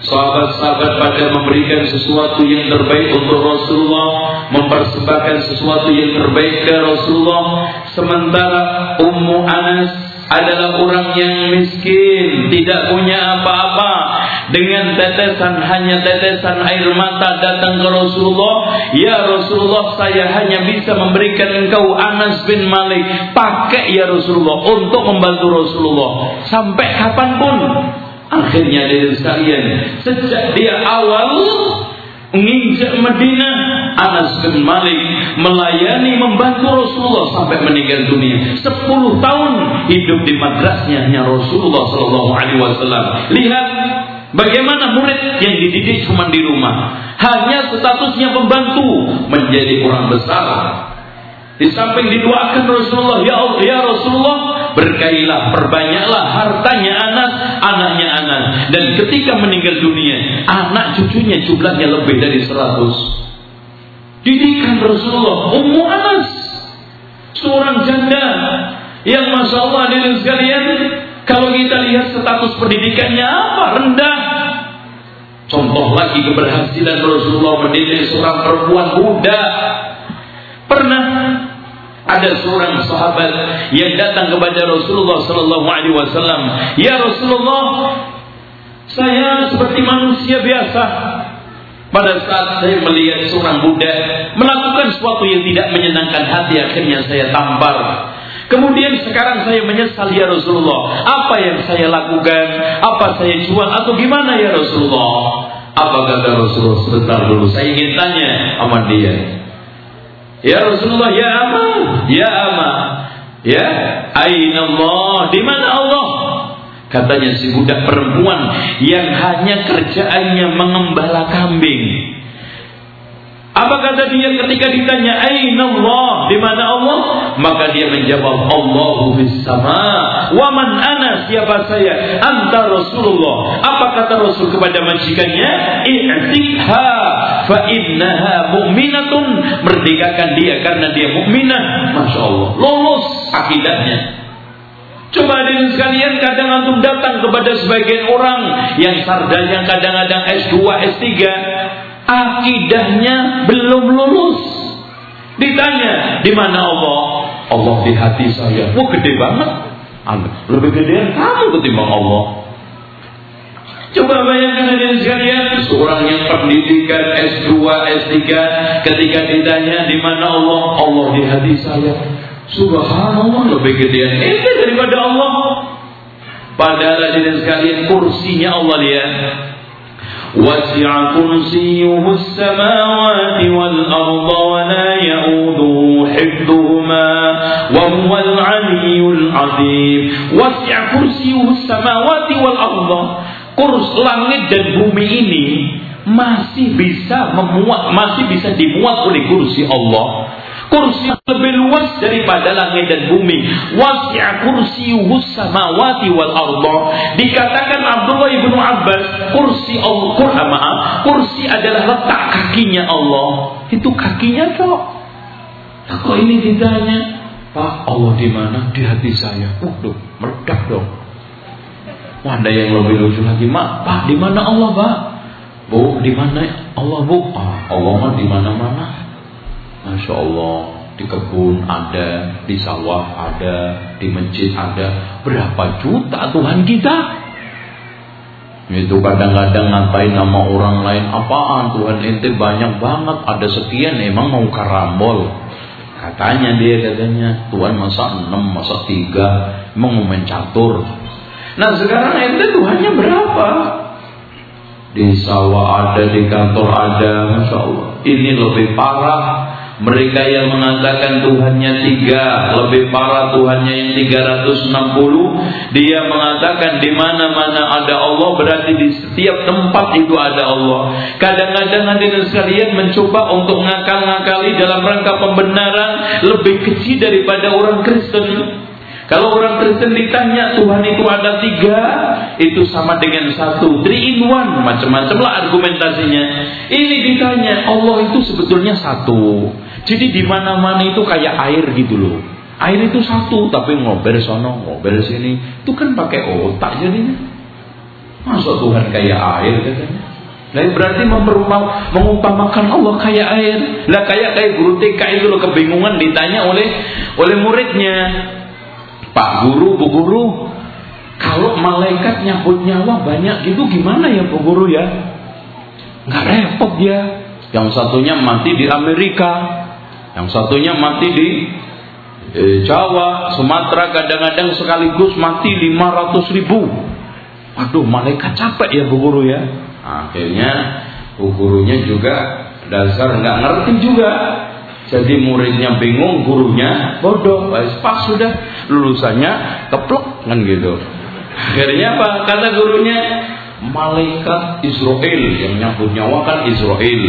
sahabat-sahabat pada memberikan sesuatu yang terbaik untuk Rasulullah mempersembahkan sesuatu yang terbaik ke Rasulullah. Sementara Ummu Anas adalah orang yang miskin, tidak punya apa-apa dengan tetesan hanya tetesan air mata datang ke Rasulullah, "Ya Rasulullah, saya hanya bisa memberikan engkau Anas bin Malik. Pakai ya Rasulullah untuk membantu Rasulullah sampai kapan pun." Akhirnya dari sekalian, sejak dia awal menginjak Madinah Anas bin Malik melayani membantu Rasulullah sampai meninggal dunia 10 tahun hidup di madrasahnya Rasulullah Shallallahu Alaihi Wasallam lihat Bagaimana murid yang dididik cuma di rumah hanya statusnya pembantu menjadi orang besar. Di samping didoakan Rasulullah, ya Allah, ya Rasulullah, berkailah, perbanyaklah hartanya anak, anaknya anak. Dan ketika meninggal dunia, anak cucunya jumlahnya lebih dari seratus. Didikan Rasulullah, Ummu Anas, seorang janda yang masya Allah sekalian kalau kita lihat status pendidikannya apa? Rendah. Contoh lagi keberhasilan Rasulullah mendidik seorang perempuan muda. Pernah ada seorang sahabat yang datang kepada Rasulullah Sallallahu Alaihi Wasallam. Ya Rasulullah, saya seperti manusia biasa. Pada saat saya melihat seorang budak melakukan sesuatu yang tidak menyenangkan hati, akhirnya saya tampar. Kemudian sekarang saya menyesal ya Rasulullah. Apa yang saya lakukan? Apa saya jual atau gimana ya Rasulullah? Apa kata Rasulullah? Sebentar dulu saya ingin tanya sama dia. Ya Rasulullah, ya ama, ya ama. Ya, aina Allah? Di mana Allah? Katanya si budak perempuan yang hanya kerjaannya mengembala kambing. Apa kata dia ketika ditanya Aina Allah? Di mana Allah? Maka dia menjawab Allahu fis sama. Wa man ana? Siapa saya? Anta Rasulullah. Apa kata Rasul kepada majikannya? I'tiha fa innaha mu'minatun. Merdekakan dia karena dia mukminah. Masya Allah. Lolos akidahnya. Coba dengan sekalian kadang antum datang kepada sebagian orang yang sarjana kadang-kadang S2, S3 akidahnya belum lulus. Ditanya, di mana Allah? Allah di hati saya. Wah gede banget. Lebih gede kamu ketimbang Allah. Coba bayangkan ada sekalian seorang yang pendidikan S2, S3 ketika ditanya di mana Allah, Allah di hati saya. Subhanallah lebih gedean ini daripada Allah. Padahal hadirin sekalian kursinya Allah lihat. Wasi'a kursiyuhu as-samawati wal arda wa la ya'uduhu hifdhuhuma wa huwa al-'aliyyul 'azim. Wasi'a kursiyuhu samawati wal arda. Kurs langit dan bumi ini masih bisa memuat, masih bisa dimuat oleh kursi Allah. Kursi lebih luas daripada langit dan bumi. Wasi'a kursiyuhus samawati wal arda. Dikatakan Abdullah ibnu Abbas, kursi Allah, Quran maaf, kursi adalah letak kakinya Allah. Itu kakinya kok. Nah, kok ini ditanya, Pak Allah di mana? Di hati saya. Waduh, meledak dong. Wah, ada yang lebih lucu lagi, Mak. Pak, di mana Allah, Pak? Bu, di mana Allah, Bu? Ah, Allah mah di mana-mana. Masya Allah di kebun ada, di sawah ada, di masjid ada. Berapa juta Tuhan kita? Itu kadang-kadang ngatain nama orang lain apaan Tuhan ente banyak banget ada sekian emang mau karambol? Katanya dia katanya Tuhan masa enam masa tiga emang mau main catur? Nah sekarang ente Tuhannya berapa? Di sawah ada di kantor ada Masya Allah. Ini lebih parah mereka yang mengatakan Tuhannya tiga, lebih parah Tuhannya yang 360. Dia mengatakan di mana-mana ada Allah berarti di setiap tempat itu ada Allah. Kadang-kadang hadirin sekalian mencoba untuk ngakal-ngakali dalam rangka pembenaran lebih kecil daripada orang Kristen. Kalau orang Kristen ditanya Tuhan itu ada tiga, itu sama dengan satu, three in one, macam-macam lah argumentasinya. Ini ditanya Allah itu sebetulnya satu. Jadi di mana-mana itu kayak air gitu loh. Air itu satu, tapi ngobrol sono, ngobrol sini, itu kan pakai otak jadinya. Masa Tuhan kayak air katanya? Nah, berarti mengumpamakan Allah kayak air. Lah kayak kayak guru TK itu loh kebingungan ditanya oleh oleh muridnya. Pak guru, Bu guru, Kalau malaikat nyabut nyawa banyak gitu gimana ya Bu Guru ya? Nggak repot dia. Yang satunya mati di Amerika, yang satunya mati di Jawa, Sumatera kadang-kadang sekaligus mati 500 ribu. Waduh, malaikat capek ya Bu Guru ya. Akhirnya Bu Gurunya juga dasar nggak ngerti juga. Jadi muridnya bingung, gurunya bodoh. Pas sudah lulusannya keplok kan gitu. Akhirnya apa? Kata gurunya, malaikat Israel yang nyambut nyawa kan Israel.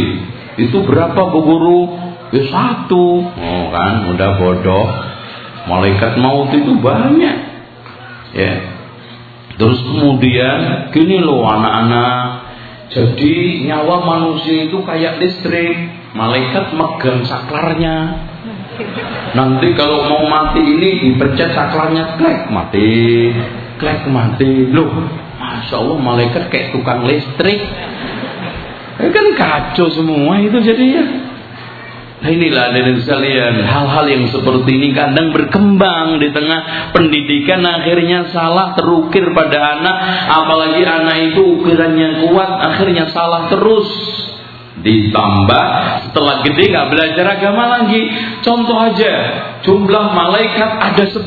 Itu berapa bu guru? Ya satu. Oh kan, udah bodoh. Malaikat maut itu banyak. Ya. Terus kemudian gini loh anak-anak. Jadi nyawa manusia itu kayak listrik. Malaikat megang saklarnya. Nanti kalau mau mati ini dipencet saklarnya klek mati klek mati loh masya Allah malaikat kayak tukang listrik ya kan kacau semua itu jadinya Nah inilah dari sekalian hal-hal yang seperti ini kadang berkembang di tengah pendidikan akhirnya salah terukir pada anak apalagi anak itu ukirannya kuat akhirnya salah terus Ditambah setelah gede nggak belajar agama lagi. Contoh aja, jumlah malaikat ada 10.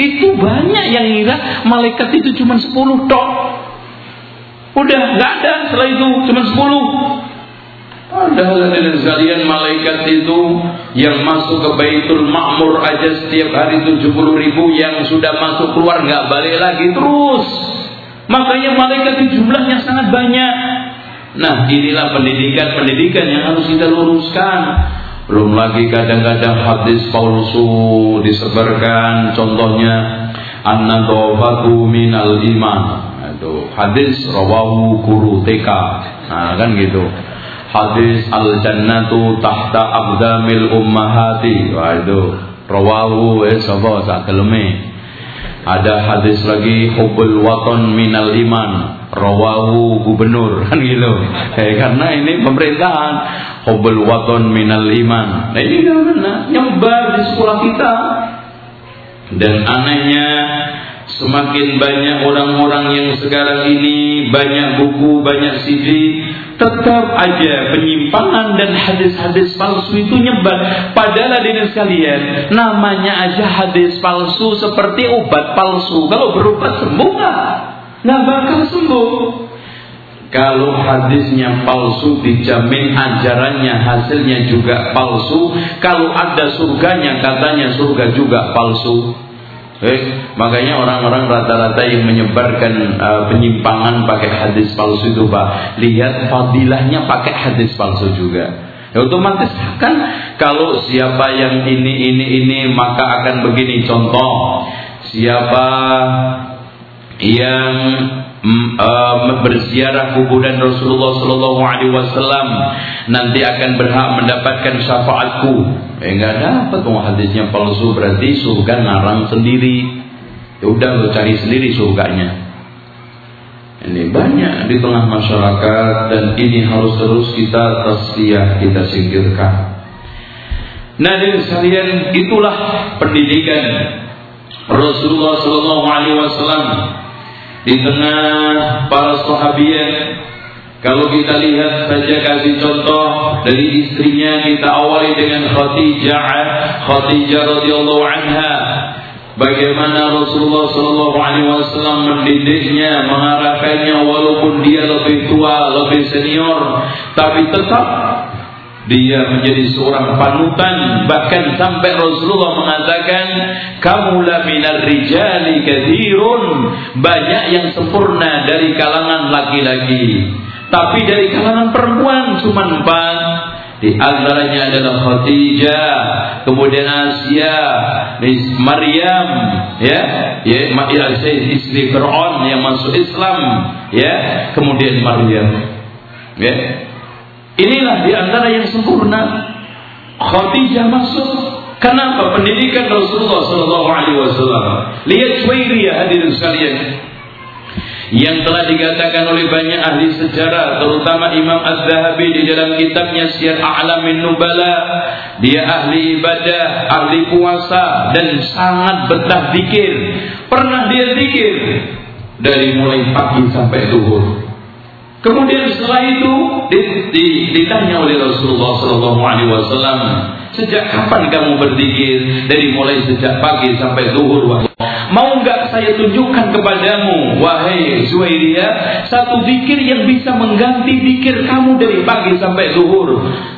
Itu banyak yang ngira malaikat itu cuma 10 tok. Udah nggak ada setelah itu cuma 10. Padahal dari sekalian malaikat itu yang masuk ke Baitul Ma'mur aja setiap hari 70 ribu yang sudah masuk keluar nggak balik lagi terus. Makanya malaikat itu jumlahnya sangat banyak. Nah inilah pendidikan-pendidikan yang harus kita luruskan. Belum lagi kadang-kadang hadis palsu disebarkan. Contohnya An-nadhafatu minal iman. Itu hadis rawahu guru TK nah kan gitu hadis al jannatu tahta abdamil ummahati. Wah itu rawahu eh sapa sakeleme ada hadis lagi hubul waton minal iman. Rawahu gubernur kan gitu. Eh, karena ini pemerintahan. Hubul waton minal iman. Nah ini karena nyebar di sekolah kita. Dan anehnya semakin banyak orang-orang yang sekarang ini banyak buku banyak CD tetap aja penyimpangan dan hadis-hadis palsu itu nyebar padahal hadirin sekalian namanya aja hadis palsu seperti obat palsu kalau berobat sembuh nggak nggak bakal sembuh. Kalau hadisnya palsu dijamin ajarannya hasilnya juga palsu. Kalau ada surganya katanya surga juga palsu. Eh, makanya orang-orang rata-rata yang menyebarkan uh, penyimpangan pakai hadis palsu itu pak, lihat fadilahnya pakai hadis palsu juga. Ya, otomatis kan kalau siapa yang ini ini ini maka akan begini contoh siapa yang uh, berziarah kuburan Rasulullah Sallallahu Alaihi Wasallam nanti akan berhak mendapatkan syafaatku. Eh nggak dapat mau hadisnya palsu berarti surga narang sendiri. Ya udah lo cari sendiri surganya. Ini banyak di tengah masyarakat dan ini harus terus kita tasfiyah kita singkirkan. Nah, dari sekalian itulah pendidikan Rasulullah Sallallahu Alaihi Wasallam di tengah para sahabiat kalau kita lihat saja kasih contoh dari istrinya kita awali dengan Khadijah Khadijah radhiyallahu anha bagaimana Rasulullah sallallahu alaihi wasallam mendidiknya mengarahkannya walaupun dia lebih tua lebih senior tapi tetap dia menjadi seorang panutan. Bahkan sampai Rasulullah mengatakan kamu minar rijali kathirun. Banyak yang sempurna dari kalangan laki-laki. Tapi dari kalangan perempuan cuma empat. Di antaranya adalah Khadijah, kemudian Asia, Maryam, ya, ya, Maryam istri Fir'aun yang masuk Islam, ya, kemudian Maryam, ya, Inilah di antara yang sempurna. Khadijah masuk. Kenapa? Pendidikan Rasulullah Sallallahu Alaihi Wasallam. Lihat Juwairiyah hadirin sekalian. Yang telah dikatakan oleh banyak ahli sejarah, terutama Imam Az-Zahabi di dalam kitabnya Syiar A'lamin Nubala, dia ahli ibadah, ahli puasa dan sangat betah zikir. Pernah dia zikir dari mulai pagi sampai duhur. Kemudian setelah itu ditanya oleh Rasulullah Sallallahu Alaihi Wasallam, sejak kapan kamu berzikir? Dari mulai sejak pagi sampai zuhur wahai. Mau nggak saya tunjukkan kepadamu, wahai Zuhairiyah, satu zikir yang bisa mengganti zikir kamu dari pagi sampai zuhur.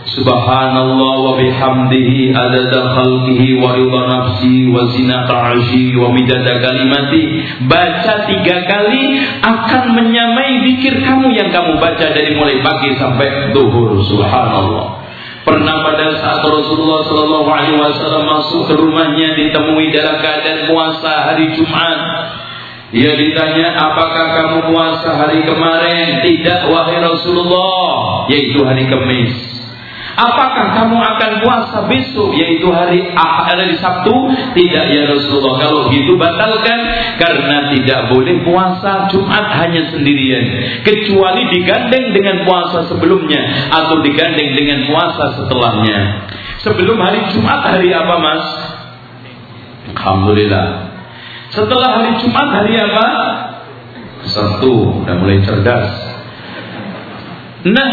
Subhanallah wa bihamdihi adada khalqihi wa ridha nafsi wa zinata arshi wa midada kalimati. Baca tiga kali akan menyamai zikir kamu yang kamu baca dari mulai pagi sampai duhur. Subhanallah. Pernah pada saat Rasulullah Shallallahu Alaihi Wasallam masuk ke rumahnya ditemui dalam keadaan puasa hari Jumat. Ia ditanya, apakah kamu puasa hari kemarin? Tidak, wahai Rasulullah, yaitu hari Kamis. Apakah kamu akan puasa besok yaitu hari hari Sabtu? Tidak ya Rasulullah. Kalau gitu batalkan karena tidak boleh puasa Jumat hanya sendirian kecuali digandeng dengan puasa sebelumnya atau digandeng dengan puasa setelahnya. Sebelum hari Jumat hari apa, Mas? Alhamdulillah. Setelah hari Jumat hari apa? Sabtu, udah mulai cerdas. Nah,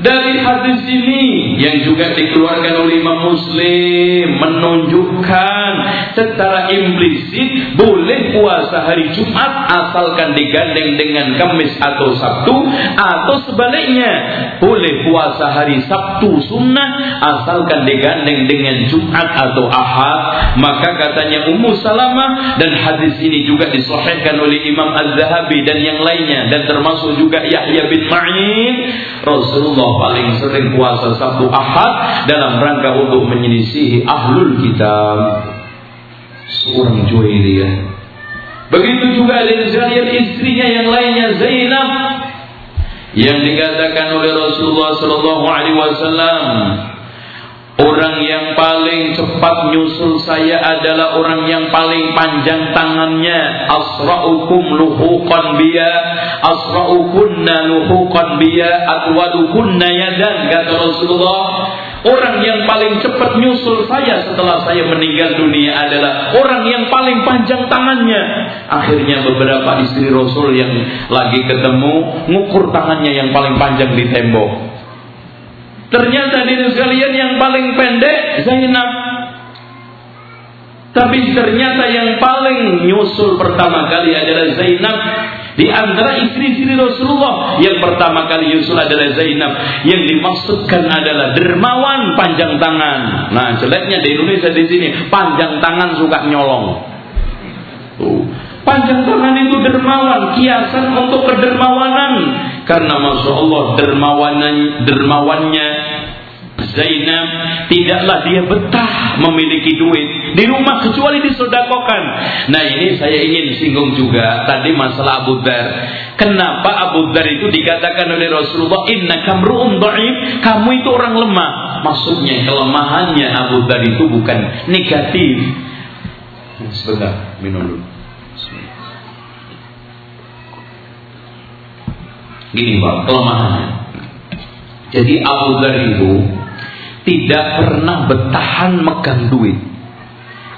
dari hadis ini yang juga dikeluarkan oleh Imam Muslim menunjukkan secara implisit boleh puasa hari Jumat asalkan digandeng dengan Kamis atau Sabtu atau sebaliknya. Boleh puasa hari Sabtu sunnah asalkan digandeng dengan Jumat atau Ahad. Maka katanya Ummu Salamah dan hadis ini juga disahihkan oleh Imam Az-Zahabi dan yang lainnya dan termasuk juga Yahya bin Ma'in. Rasulullah paling sering puasa Sabtu Ahad dalam rangka untuk menyelisihi ahlul kitab. Seorang Juwairiyah. Begitu juga ada sekalian istrinya yang lainnya Zainab yang dikatakan oleh Rasulullah Sallallahu Alaihi Wasallam Orang yang paling cepat nyusul saya adalah orang yang paling panjang tangannya. Asra'ukum luhuqan biya, asra'ukunna luhuqan biya, atwadukunna yadan kata Rasulullah. Orang yang paling cepat nyusul saya setelah saya meninggal dunia adalah orang yang paling panjang tangannya. Akhirnya beberapa istri Rasul yang lagi ketemu ngukur tangannya yang paling panjang di tembok. Ternyata diri sekalian yang paling pendek Zainab. Tapi ternyata yang paling nyusul pertama kali adalah Zainab. Di antara istri-istri Rasulullah yang pertama kali nyusul adalah Zainab. Yang dimaksudkan adalah dermawan panjang tangan. Nah jeleknya di Indonesia di sini panjang tangan suka nyolong. Tuh. Panjang tangan itu dermawan, kiasan untuk kedermawanan. Karena masya Allah dermawanan, dermawannya Zainab tidaklah dia betah memiliki duit. Di rumah kecuali disodakokan. Nah ini saya ingin singgung juga tadi masalah Abu Dhar. Kenapa Abu Dhar itu dikatakan oleh Rasulullah Inna kamru'um da'if. Kamu itu orang lemah. Maksudnya kelemahannya Abu Dhar itu bukan negatif. Sebentar minum dulu Gini Pak, kelemahannya. Jadi Abu Dhar itu tidak pernah bertahan megang duit.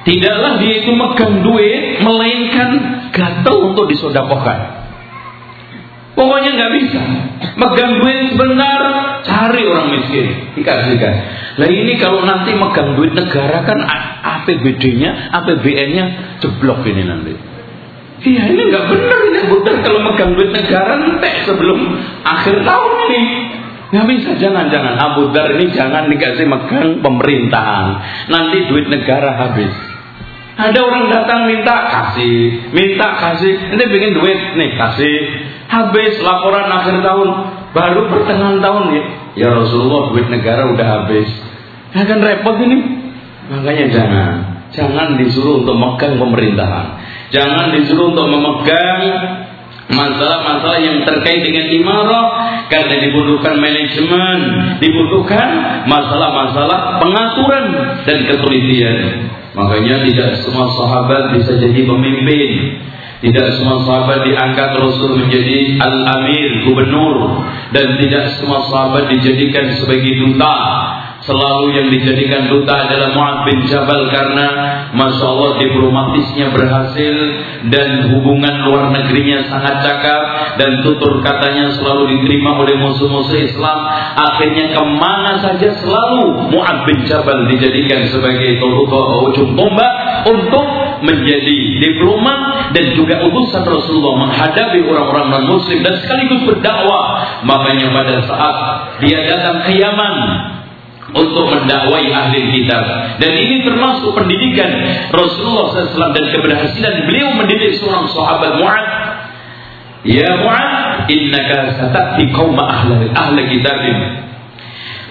Tidaklah dia itu megang duit, melainkan gatal untuk disodakokan. Pokoknya nggak bisa. Megang duit sebentar, cari orang miskin, dikasihkan. Lah ini kalau nanti megang duit negara kan APBD-nya, APBN-nya jeblok ini nanti. Iya ini nggak benar ini benar kalau megang duit negara nanti sebelum akhir tahun ini. Nggak bisa, jangan-jangan Abu Dar ini jangan dikasih megang pemerintahan. Nanti duit negara habis. Ada orang datang minta kasih, minta kasih, ini bikin duit nih kasih, habis laporan akhir tahun, baru pertengahan tahun ya. Ya Rasulullah duit negara udah habis. Akan kan repot ini. Makanya jangan, jangan disuruh untuk megang pemerintahan. Jangan disuruh untuk memegang masalah-masalah yang terkait dengan imarah karena dibutuhkan manajemen, dibutuhkan masalah-masalah pengaturan dan ketelitian. Makanya tidak semua sahabat bisa jadi pemimpin. Tidak semua sahabat diangkat Rasul menjadi al-amir, gubernur dan tidak semua sahabat dijadikan sebagai duta Selalu yang dijadikan duta adalah Mu'ad bin Jabal karena Masya Allah diplomatisnya berhasil dan hubungan luar negerinya sangat cakap dan tutur katanya selalu diterima oleh musuh-musuh Islam. Akhirnya ke mana saja selalu Mu'ad bin Jabal dijadikan sebagai ujung tombak untuk menjadi diplomat dan juga utusan Rasulullah menghadapi orang-orang non-muslim dan sekaligus berdakwah. Makanya pada saat dia datang ke Yaman untuk mendakwai ahli kitab. Dan ini termasuk pendidikan Rasulullah SAW dan keberhasilan beliau mendidik seorang sahabat Mu'ad. Ya Mu'ad innaka satati qauma ahli ahli kitabin.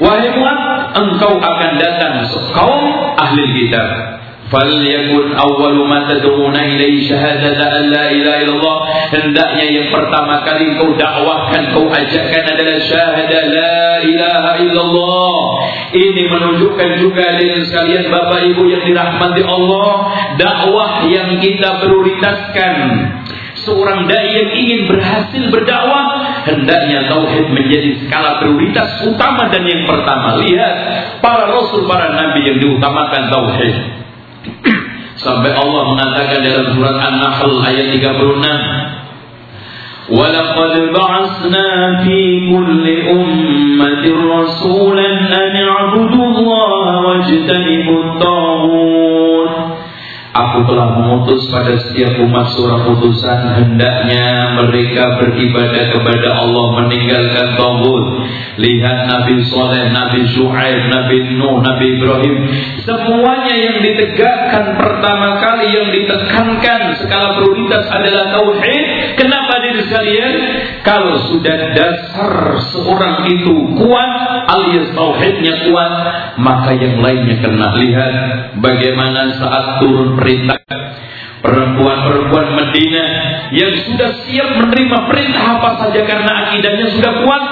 Wahai Mu'ad engkau akan datang kaum ahli kitab Falyakun awwalu ma tad'una ilaihi syahadata an la ilaha illallah. Hendaknya yang pertama kali kau dakwahkan, kau ajakkan adalah syahada la ilaha illallah. Ini menunjukkan juga dengan sekalian Bapak Ibu yang dirahmati Allah, dakwah yang kita prioritaskan. Seorang dai yang ingin berhasil berdakwah hendaknya tauhid menjadi skala prioritas utama dan yang pertama. Lihat para rasul, para nabi yang diutamakan tauhid. Sampai Allah mengatakan dalam surat An-Nahl ayat 36 ولقد بعثنا في كل أمة رسولا أن اعبدوا الله واجتنبوا الطاغوت Aku telah memutus pada setiap umat surah putusan hendaknya mereka beribadah kepada Allah meninggalkan tauhid. Lihat Nabi Soleh, Nabi Shu'aib, Nabi Nuh, Nabi Ibrahim, semuanya yang ditegakkan pertama kali yang ditekankan skala prioritas adalah tauhid. Kenapa diri sekalian? Kalau sudah dasar seorang itu kuat alias tauhidnya kuat, maka yang lainnya kena lihat bagaimana saat turun perintah perempuan-perempuan Medina yang sudah siap menerima perintah apa saja karena akidahnya sudah kuat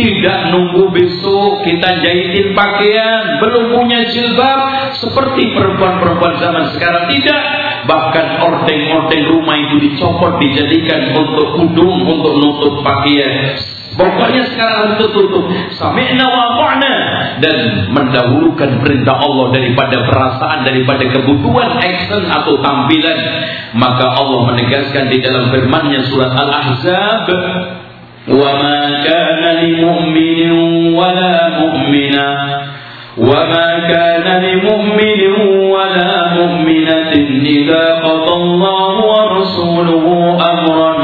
tidak nunggu besok kita jahitin pakaian. Belum punya jilbab. Seperti perempuan-perempuan zaman sekarang. Tidak. Bahkan ordeng-ordeng rumah itu dicopot dijadikan untuk kudung untuk nutup pakaian. Pokoknya sekarang harus tertutup. Sami'na wa dan mendahulukan perintah Allah daripada perasaan, daripada kebutuhan action atau tampilan. Maka Allah menegaskan di dalam firman-Nya surat Al-Ahzab, "Wa ma kana lil mu'minin wa la mu'mina وما كان لمؤمن ولا مؤمنة إذا قضى الله ورسوله أمرا.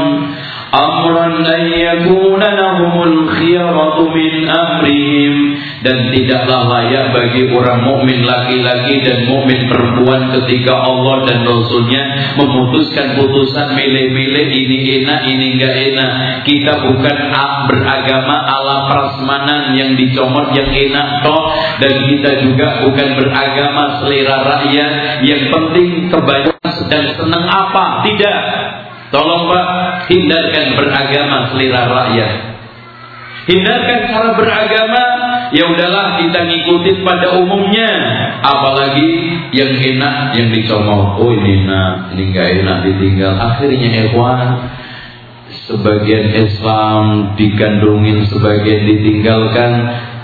أمرا أن يكون لهم الخيرة من أمرهم. Dan tidaklah layak bagi orang mukmin laki-laki dan mukmin perempuan ketika Allah dan Rasulnya memutuskan putusan milih-milih ini enak ini enggak enak. Kita bukan beragama ala prasmanan yang dicomot yang enak toh. Dan kita juga bukan beragama selera rakyat. Yang penting kebanyakan sedang senang apa? Tidak. Tolong Pak, hindarkan beragama selera rakyat. Hindarkan cara beragama, ya udahlah kita ngikutin pada umumnya. Apalagi yang enak yang dicomot. Oh ini enak, ini enggak enak ditinggal. Akhirnya ikhwan sebagian Islam digandungin, sebagian ditinggalkan.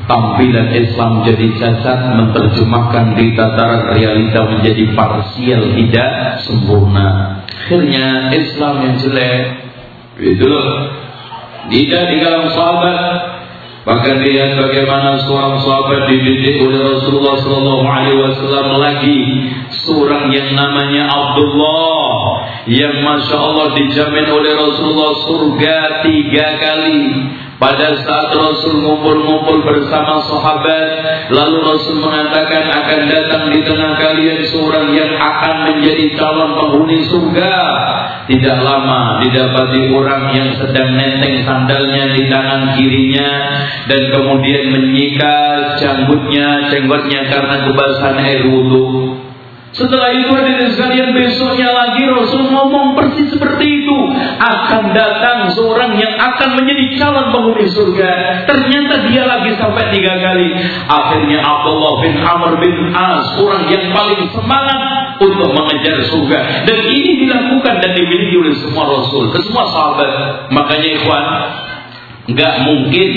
Tampilan Islam jadi cacat, menerjemahkan di tataran realita menjadi parsial, tidak sempurna akhirnya Islam yang jelek itu tidak di dalam sahabat. Bahkan lihat bagaimana seorang sahabat dididik oleh Rasulullah Sallallahu Alaihi Wasallam lagi. Seorang yang namanya Abdullah yang masya Allah dijamin oleh Rasulullah surga tiga kali pada saat Rasul ngumpul-ngumpul bersama sahabat, lalu Rasul mengatakan akan datang di tengah kalian seorang yang akan menjadi calon penghuni surga. Tidak lama didapati orang yang sedang nenteng sandalnya di tangan kirinya dan kemudian menyikat janggutnya, cenggotnya karena kebasahan air wudhu. Setelah itu hadirin sekalian besoknya lagi Rasul ngomong persis seperti itu akan datang seorang yang akan menjadi calon penghuni surga. Ternyata dia lagi sampai tiga kali. Akhirnya Abdullah bin Amr bin As orang yang paling semangat untuk mengejar surga dan ini dilakukan dan dimiliki oleh semua Rasul, semua sahabat. Makanya ikhwan Enggak mungkin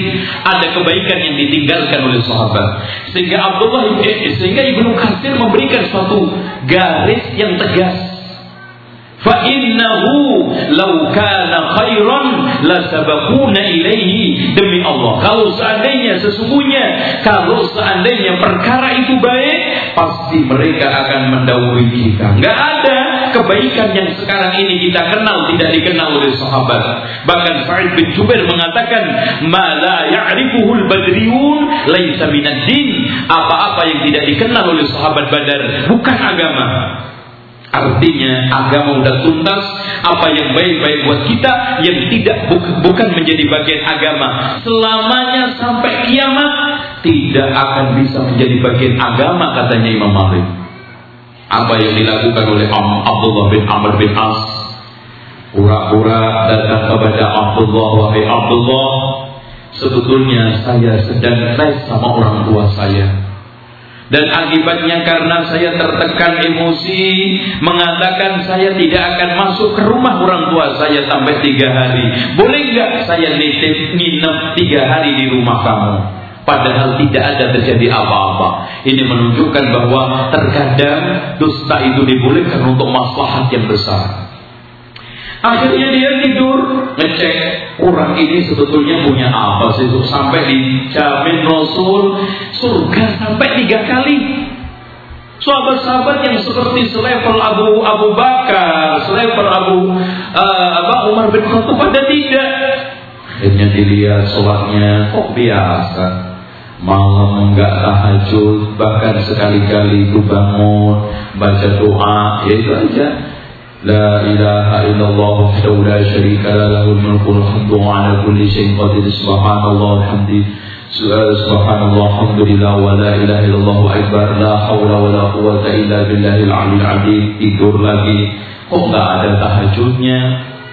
ada kebaikan yang ditinggalkan oleh sahabat. Sehingga Abdullah eh, sehingga Ibnu Katsir memberikan suatu garis yang tegas fa innahu law kana khairan lasabaquna demi Allah kalau seandainya sesungguhnya kalau seandainya perkara itu baik pasti mereka akan mendahului kita. Enggak ada kebaikan yang sekarang ini kita kenal tidak dikenal oleh sahabat. Bahkan Sa'id bin Jubair mengatakan ma la ya'rifuhul badriun laisa minad din. Apa-apa yang tidak dikenal oleh sahabat Badar bukan agama. Artinya agama sudah tuntas. Apa yang baik-baik buat kita Yang tidak bukan menjadi bagian agama. Selamanya sampai kiamat Tidak akan bisa menjadi bagian agama Katanya Imam Malik. Apa yang dilakukan oleh Abdullah bin Amr bin As? Pura-pura datang kepada Abdullah Wahai Abdullah Sebetulnya saya sedang les sama orang tua saya dan akibatnya karena saya tertekan emosi Mengatakan saya tidak akan masuk ke rumah orang tua saya sampai tiga hari. Boleh nggak saya nitip nginep tiga hari di rumah kamu? Padahal tidak ada terjadi apa-apa. Ini menunjukkan bahwa terkadang dusta itu dibolehkan untuk maslahat yang besar Akhirnya dia tidur ngecek orang ini sebetulnya punya apa sih sampai dijamin Rasul surga sampai tiga kali. Sahabat-sahabat yang seperti selevel Abu Abu Bakar, selevel Abu uh, apa Umar bin Khattab ada tidak. Akhirnya dilihat sholatnya kok biasa. Malam enggak tahajud, bahkan sekali-kali itu bangun baca doa, ya itu aja لا إله إلا الله وحده لا شريك له له الملك الحمد على كل شيء قدير سبحان الله الحمد سؤال سبحان الله الحمد لله ولا إله إلا الله أكبر لا حول ولا قوة إلا بالله العلي العظيم تدور lagi kok nggak ada tahajudnya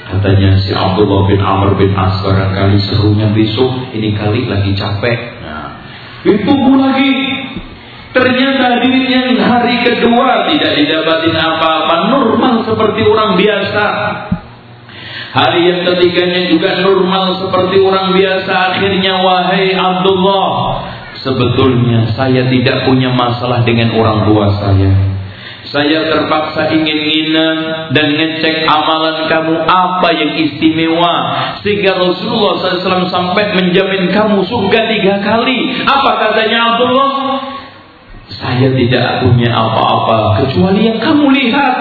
katanya si Abdullah bin Amr bin As barangkali serunya besok ini kali lagi capek nah, itu lagi Ternyata duit hari kedua tidak didapatin apa-apa normal seperti orang biasa. Hari yang ketiganya juga normal seperti orang biasa. Akhirnya wahai Abdullah, sebetulnya saya tidak punya masalah dengan orang tua saya. Saya terpaksa ingin nginep dan ngecek amalan kamu apa yang istimewa sehingga Rasulullah SAW sampai menjamin kamu surga tiga kali. Apa katanya Abdullah? Saya tidak punya apa-apa kecuali yang kamu lihat.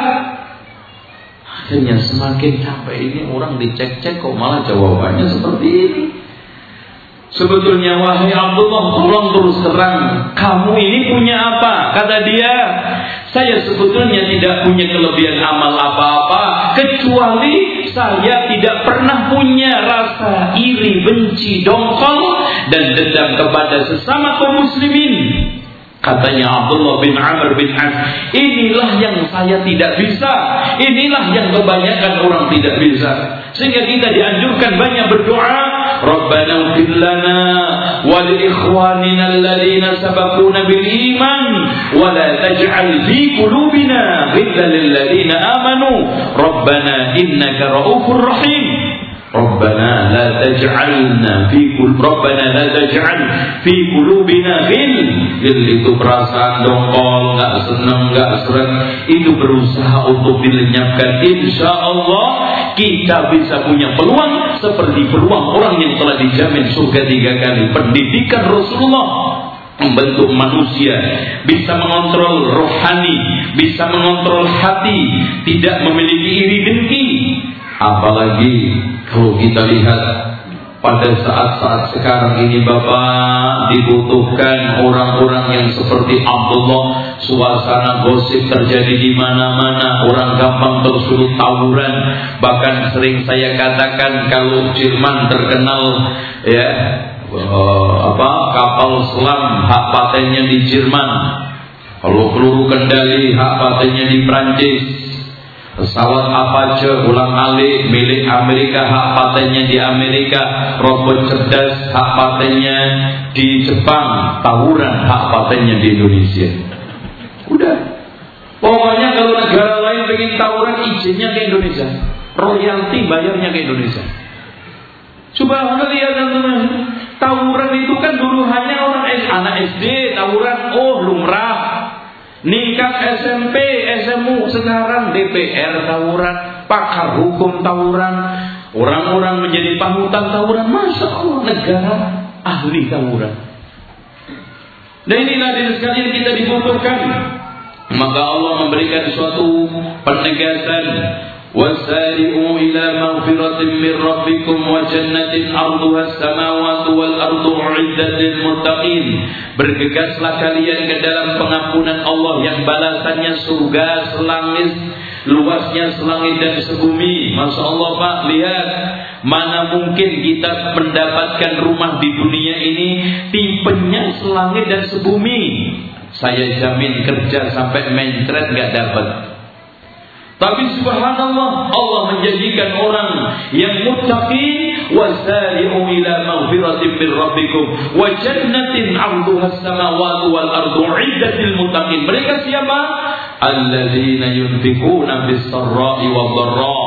Akhirnya semakin capek ini orang dicek-cek kok malah jawabannya seperti ini. Sebetulnya wahai Abdullah tolong terus terang Kamu ini punya apa? Kata dia Saya sebetulnya tidak punya kelebihan amal apa-apa Kecuali saya tidak pernah punya rasa iri, benci, dongkol Dan dendam kepada sesama kaum muslimin Katanya Abdullah bin Amr bin As, inilah yang saya tidak bisa, inilah yang kebanyakan orang tidak bisa. Sehingga kita dianjurkan banyak berdoa, Rabbana lana wa li ikhwanina alladhina sabaquna bil iman wa la taj'al fi qulubina ghillan lil ladzina amanu, Rabbana innaka ra'ufur rahim. ربنا لا تجعلنا في كل ربنا لا تجعل في قلوبنا غل itu perasaan dongkol nggak seneng nggak seret itu berusaha untuk dilenyapkan insya Allah kita bisa punya peluang seperti peluang orang yang telah dijamin surga tiga kali pendidikan Rasulullah membentuk manusia bisa mengontrol rohani bisa mengontrol hati tidak memiliki iri dengki apalagi kalau kita lihat pada saat-saat sekarang ini Bapak dibutuhkan orang-orang yang seperti Abdullah. Suasana gosip terjadi di mana-mana. Orang gampang tersulut tawuran. Bahkan sering saya katakan kalau Jerman terkenal ya uh, apa kapal selam hak patennya di Jerman. Kalau peluru kendali hak patennya di Prancis Pesawat Apache ulang alik milik Amerika hak patennya di Amerika, robot cerdas hak patennya di Jepang, tawuran hak patennya di Indonesia. Udah. Pokoknya kalau negara lain pengen tawuran izinnya ke Indonesia, royalti bayarnya ke Indonesia. Subhanallah ya teman-teman. Tawuran itu kan dulu hanya orang anak SD tawuran oh lumrah. Nikah SMP, SMU sekarang DPR tawuran, pakar hukum tawuran, orang-orang menjadi panutan tawuran, masa Allah negara ahli tawuran. Dan inilah dari sekalian kita dibutuhkan. Maka Allah memberikan suatu penegasan وسارعوا إلى مغفرة من ربكم وجنة أرضها السماوات والأرض أعدت للمتقين Bergegaslah kalian ke dalam pengampunan Allah yang balasannya surga selangit luasnya selangit dan sebumi. Masya Allah Pak, lihat mana mungkin kita mendapatkan rumah di dunia ini tipenya selangit dan sebumi. Saya jamin kerja sampai mencret nggak dapat. Tapi subhanallah Allah menjadikan orang yang muttaqi wasari'u ila maghfiratin min rabbikum wa jannatin 'arduha as-samawati wal ardu 'iddatil muttaqin. Mereka siapa? Alladzina yunfikuna bis sarra'i wad dharra.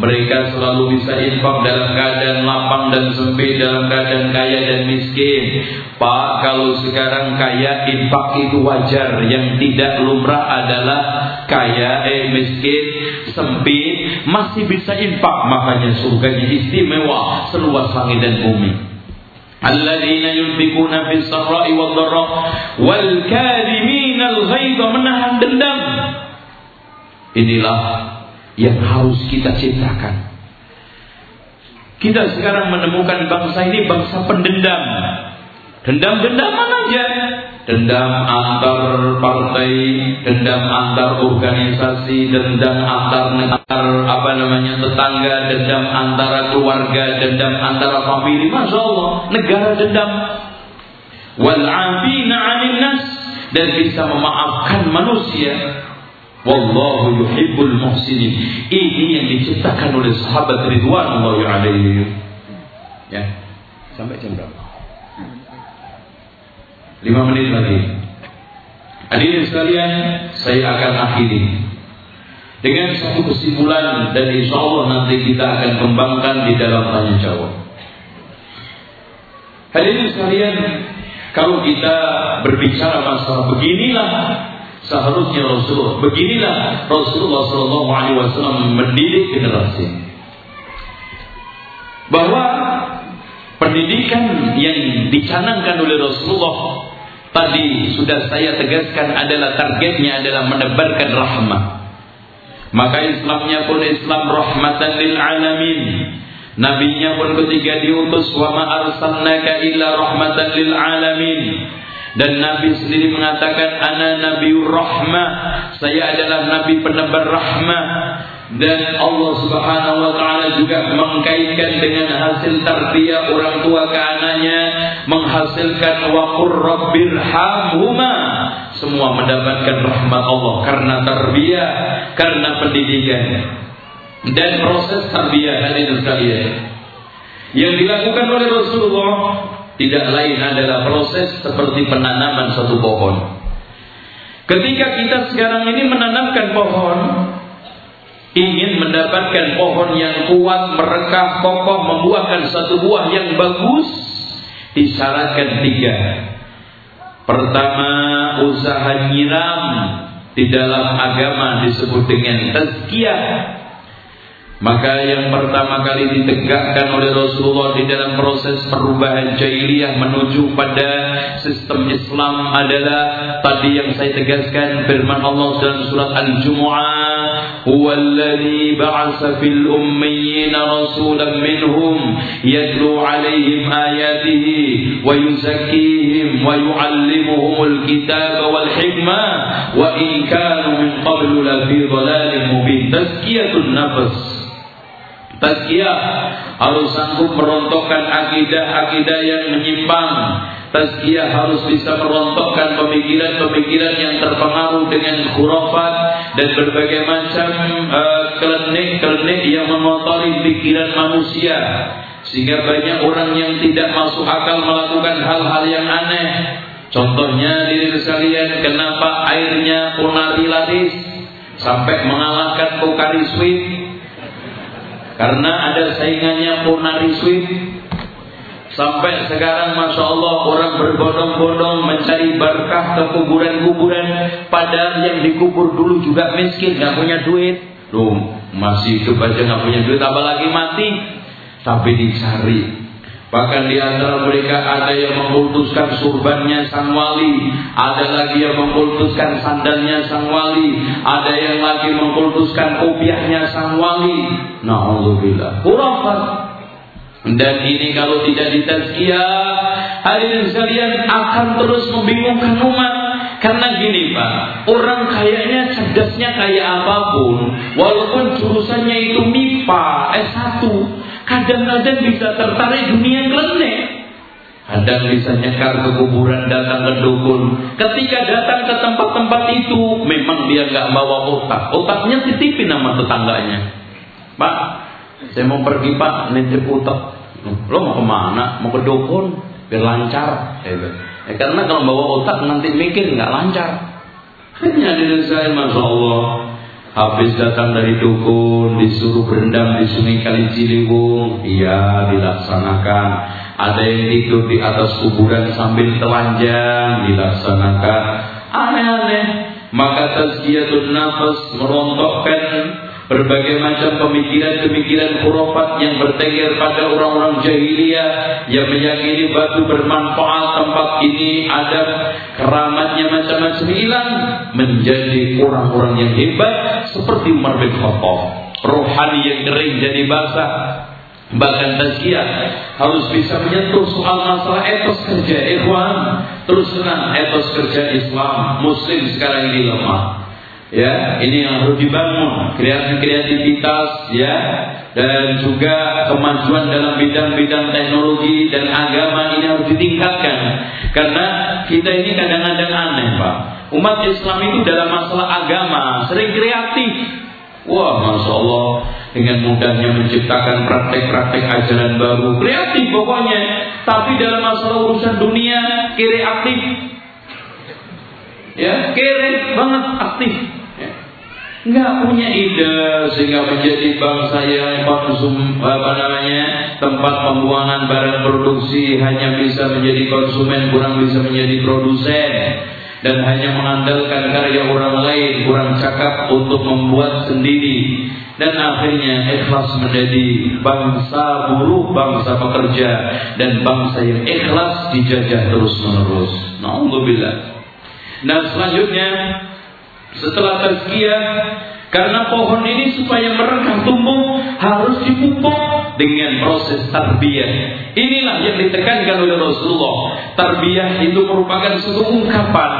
Mereka selalu bisa infak dalam keadaan lapang dan sempit, dalam keadaan kaya dan miskin. Pak, kalau sekarang kaya infak itu wajar, yang tidak lumrah adalah kaya eh miskin sempit masih bisa infak. Makanya surganya istimewa seluas langit dan bumi. Wad dharra wal kadhimina al ghaidha menahan dendam. Inilah yang harus kita ciptakan kita sekarang menemukan bangsa ini bangsa pendendam dendam-dendaman aja dendam antar partai, dendam antar organisasi, dendam antar antar apa namanya tetangga, dendam antara keluarga, dendam antara famili. Masya Allah, negara dendam. Wal afina 'anil nas dan bisa memaafkan manusia. Wallahu yuhibbul muhsinin. Ini yang diciptakan oleh sahabat Ridwanullah alaihim. Ya. Sampai jam berapa? Lima menit lagi. Hadirin sekalian, saya akan akhiri dengan satu kesimpulan dan insya Allah nanti kita akan kembangkan di dalam tanya jawab. Hadirin sekalian, kalau kita berbicara masalah beginilah seharusnya Rasulullah, beginilah Rasulullah Shallallahu Alaihi Wasallam mendidik generasi bahwa pendidikan yang dicanangkan oleh Rasulullah Tadi sudah saya tegaskan adalah targetnya adalah menebarkan rahmat. Maka Islamnya pun Islam rahmatan lil alamin. Nabinya pun ketika diutus wa ma arsalnaka illa rahmatan lil alamin. Dan Nabi sendiri mengatakan ana nabiur rahmah. Saya adalah nabi penebar rahmah. Dan Allah Subhanahu wa taala juga mengkaitkan dengan hasil tarbiyah orang tua ke anaknya menghasilkan waqur rabbirhamhuma semua mendapatkan rahmat Allah karena tarbiyah karena pendidikan. Dan proses tarbiyah hadirin sekalian yang dilakukan oleh Rasulullah tidak lain adalah proses seperti penanaman satu pohon. Ketika kita sekarang ini menanamkan pohon ingin mendapatkan pohon yang kuat, merekah, kokoh, membuahkan satu buah yang bagus, disyaratkan tiga. Pertama, usaha nyiram. Di dalam agama disebut dengan tazkiyah maka yang pertama kali ditegakkan oleh Rasulullah di dalam proses perubahan jahiliyah menuju pada sistem Islam adalah tadi yang saya tegaskan firman Allah dalam surat Al-Jumu'ah huwallazi ba'atsa fil ummiyina rasulan minhum yatlu 'alaihim ayatihi wa yuzakkihim wa yu'allimuhumul kitaba wal hikmah wa in kanu min qablu la fi dhalalin mubin tazkiyatun nafs Tazkiyah harus sanggup merontokkan akidah-akidah yang menyimpang. Tazkiyah harus bisa merontokkan pemikiran-pemikiran yang terpengaruh dengan khurafat dan berbagai macam uh, klenik-klenik yang memotori pikiran manusia. Sehingga banyak orang yang tidak masuk akal melakukan hal-hal yang aneh. Contohnya diri sekalian kenapa airnya punari laris sampai mengalahkan Pokari Sweet karena ada saingannya Ponari Sweet Sampai sekarang Masya Allah orang berbondong-bondong mencari berkah ke kuburan-kuburan. Padahal yang dikubur dulu juga miskin, nggak punya duit. Loh, masih hidup aja nggak punya duit, apalagi mati. Tapi dicari. Bahkan di antara mereka ada yang memutuskan surbannya sang wali, ada lagi yang memutuskan sandalnya sang wali, ada yang lagi memutuskan kopiahnya sang wali. Nauzubillah. Khurafat. Dan ini kalau tidak ditazkiyah, hadirin sekalian akan terus membingungkan umat. Karena gini Pak, orang kayaknya cerdasnya kayak apa pun, walaupun jurusannya itu MIPA, S1, kadang-kadang bisa tertarik dunia klenik. Kadang bisa nyekar ke kuburan, datang ke dukun. Ketika datang ke tempat-tempat itu, memang dia nggak bawa otak. Otaknya titipin nama tetangganya. Pak, saya mau pergi pak, nitip utak. Lo mau ke mana? Mau ke dukun? Biar lancar. Ya, karena kalau bawa otak nanti mikir nggak lancar. Hanya di saya, masya Allah. Habis datang dari dukun, disuruh berendam di sungai Kali Ciliwung, iya dilaksanakan. Ada yang tidur di atas kuburan sambil telanjang, dilaksanakan. Aneh-aneh. Maka tazkiyatun nafas merontokkan berbagai macam pemikiran-pemikiran khurafat yang bertengger pada orang-orang jahiliyah yang meyakini batu bermanfaat tempat ini ada keramatnya macam-macam hilang menjadi orang-orang yang hebat seperti Umar bin Khattab. Rohani yang kering jadi basah bahkan tazkiyah harus bisa menyentuh soal masalah etos kerja ikhwan. Terus terang etos kerja Islam muslim sekarang ini lemah ya ini yang harus dibangun. Kreativitas ya. Dan juga kemajuan dalam bidang-bidang teknologi dan agama ini harus ditingkatkan. Karena kita ini kadang-kadang aneh pak. Umat Islam itu dalam masalah agama sering kreatif. Wah masya Allah dengan mudahnya menciptakan praktek-praktek ajaran baru. Kreatif pokoknya. Tapi dalam masalah urusan dunia kreatif. Ya kere banget aktif nggak punya ide sehingga menjadi bangsa yang konsum apa namanya tempat pembuangan barang produksi hanya bisa menjadi konsumen kurang bisa menjadi produsen dan hanya mengandalkan karya orang lain kurang cakap untuk membuat sendiri dan akhirnya ikhlas menjadi bangsa buruh bangsa pekerja dan bangsa yang ikhlas dijajah terus menerus. Nauzubillah. Nah selanjutnya setelah tazkiyah karena pohon ini supaya merengkah tumbuh harus dipupuk dengan proses tarbiyah. Inilah yang ditekankan oleh Rasulullah. Tarbiyah itu merupakan suatu ungkapan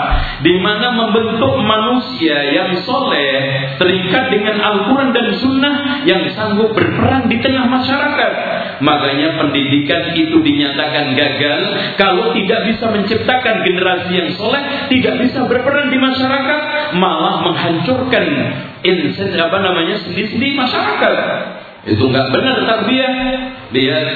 di mana membentuk manusia yang soleh terikat dengan Al-Quran dan Sunnah yang sanggup berperan di tengah masyarakat. Makanya pendidikan itu dinyatakan gagal kalau tidak bisa menciptakan generasi yang soleh, tidak bisa berperan di masyarakat, malah menghancurkan insan apa namanya sendi-sendi masyarakat. Itu nggak benar tarbiyah. Lihat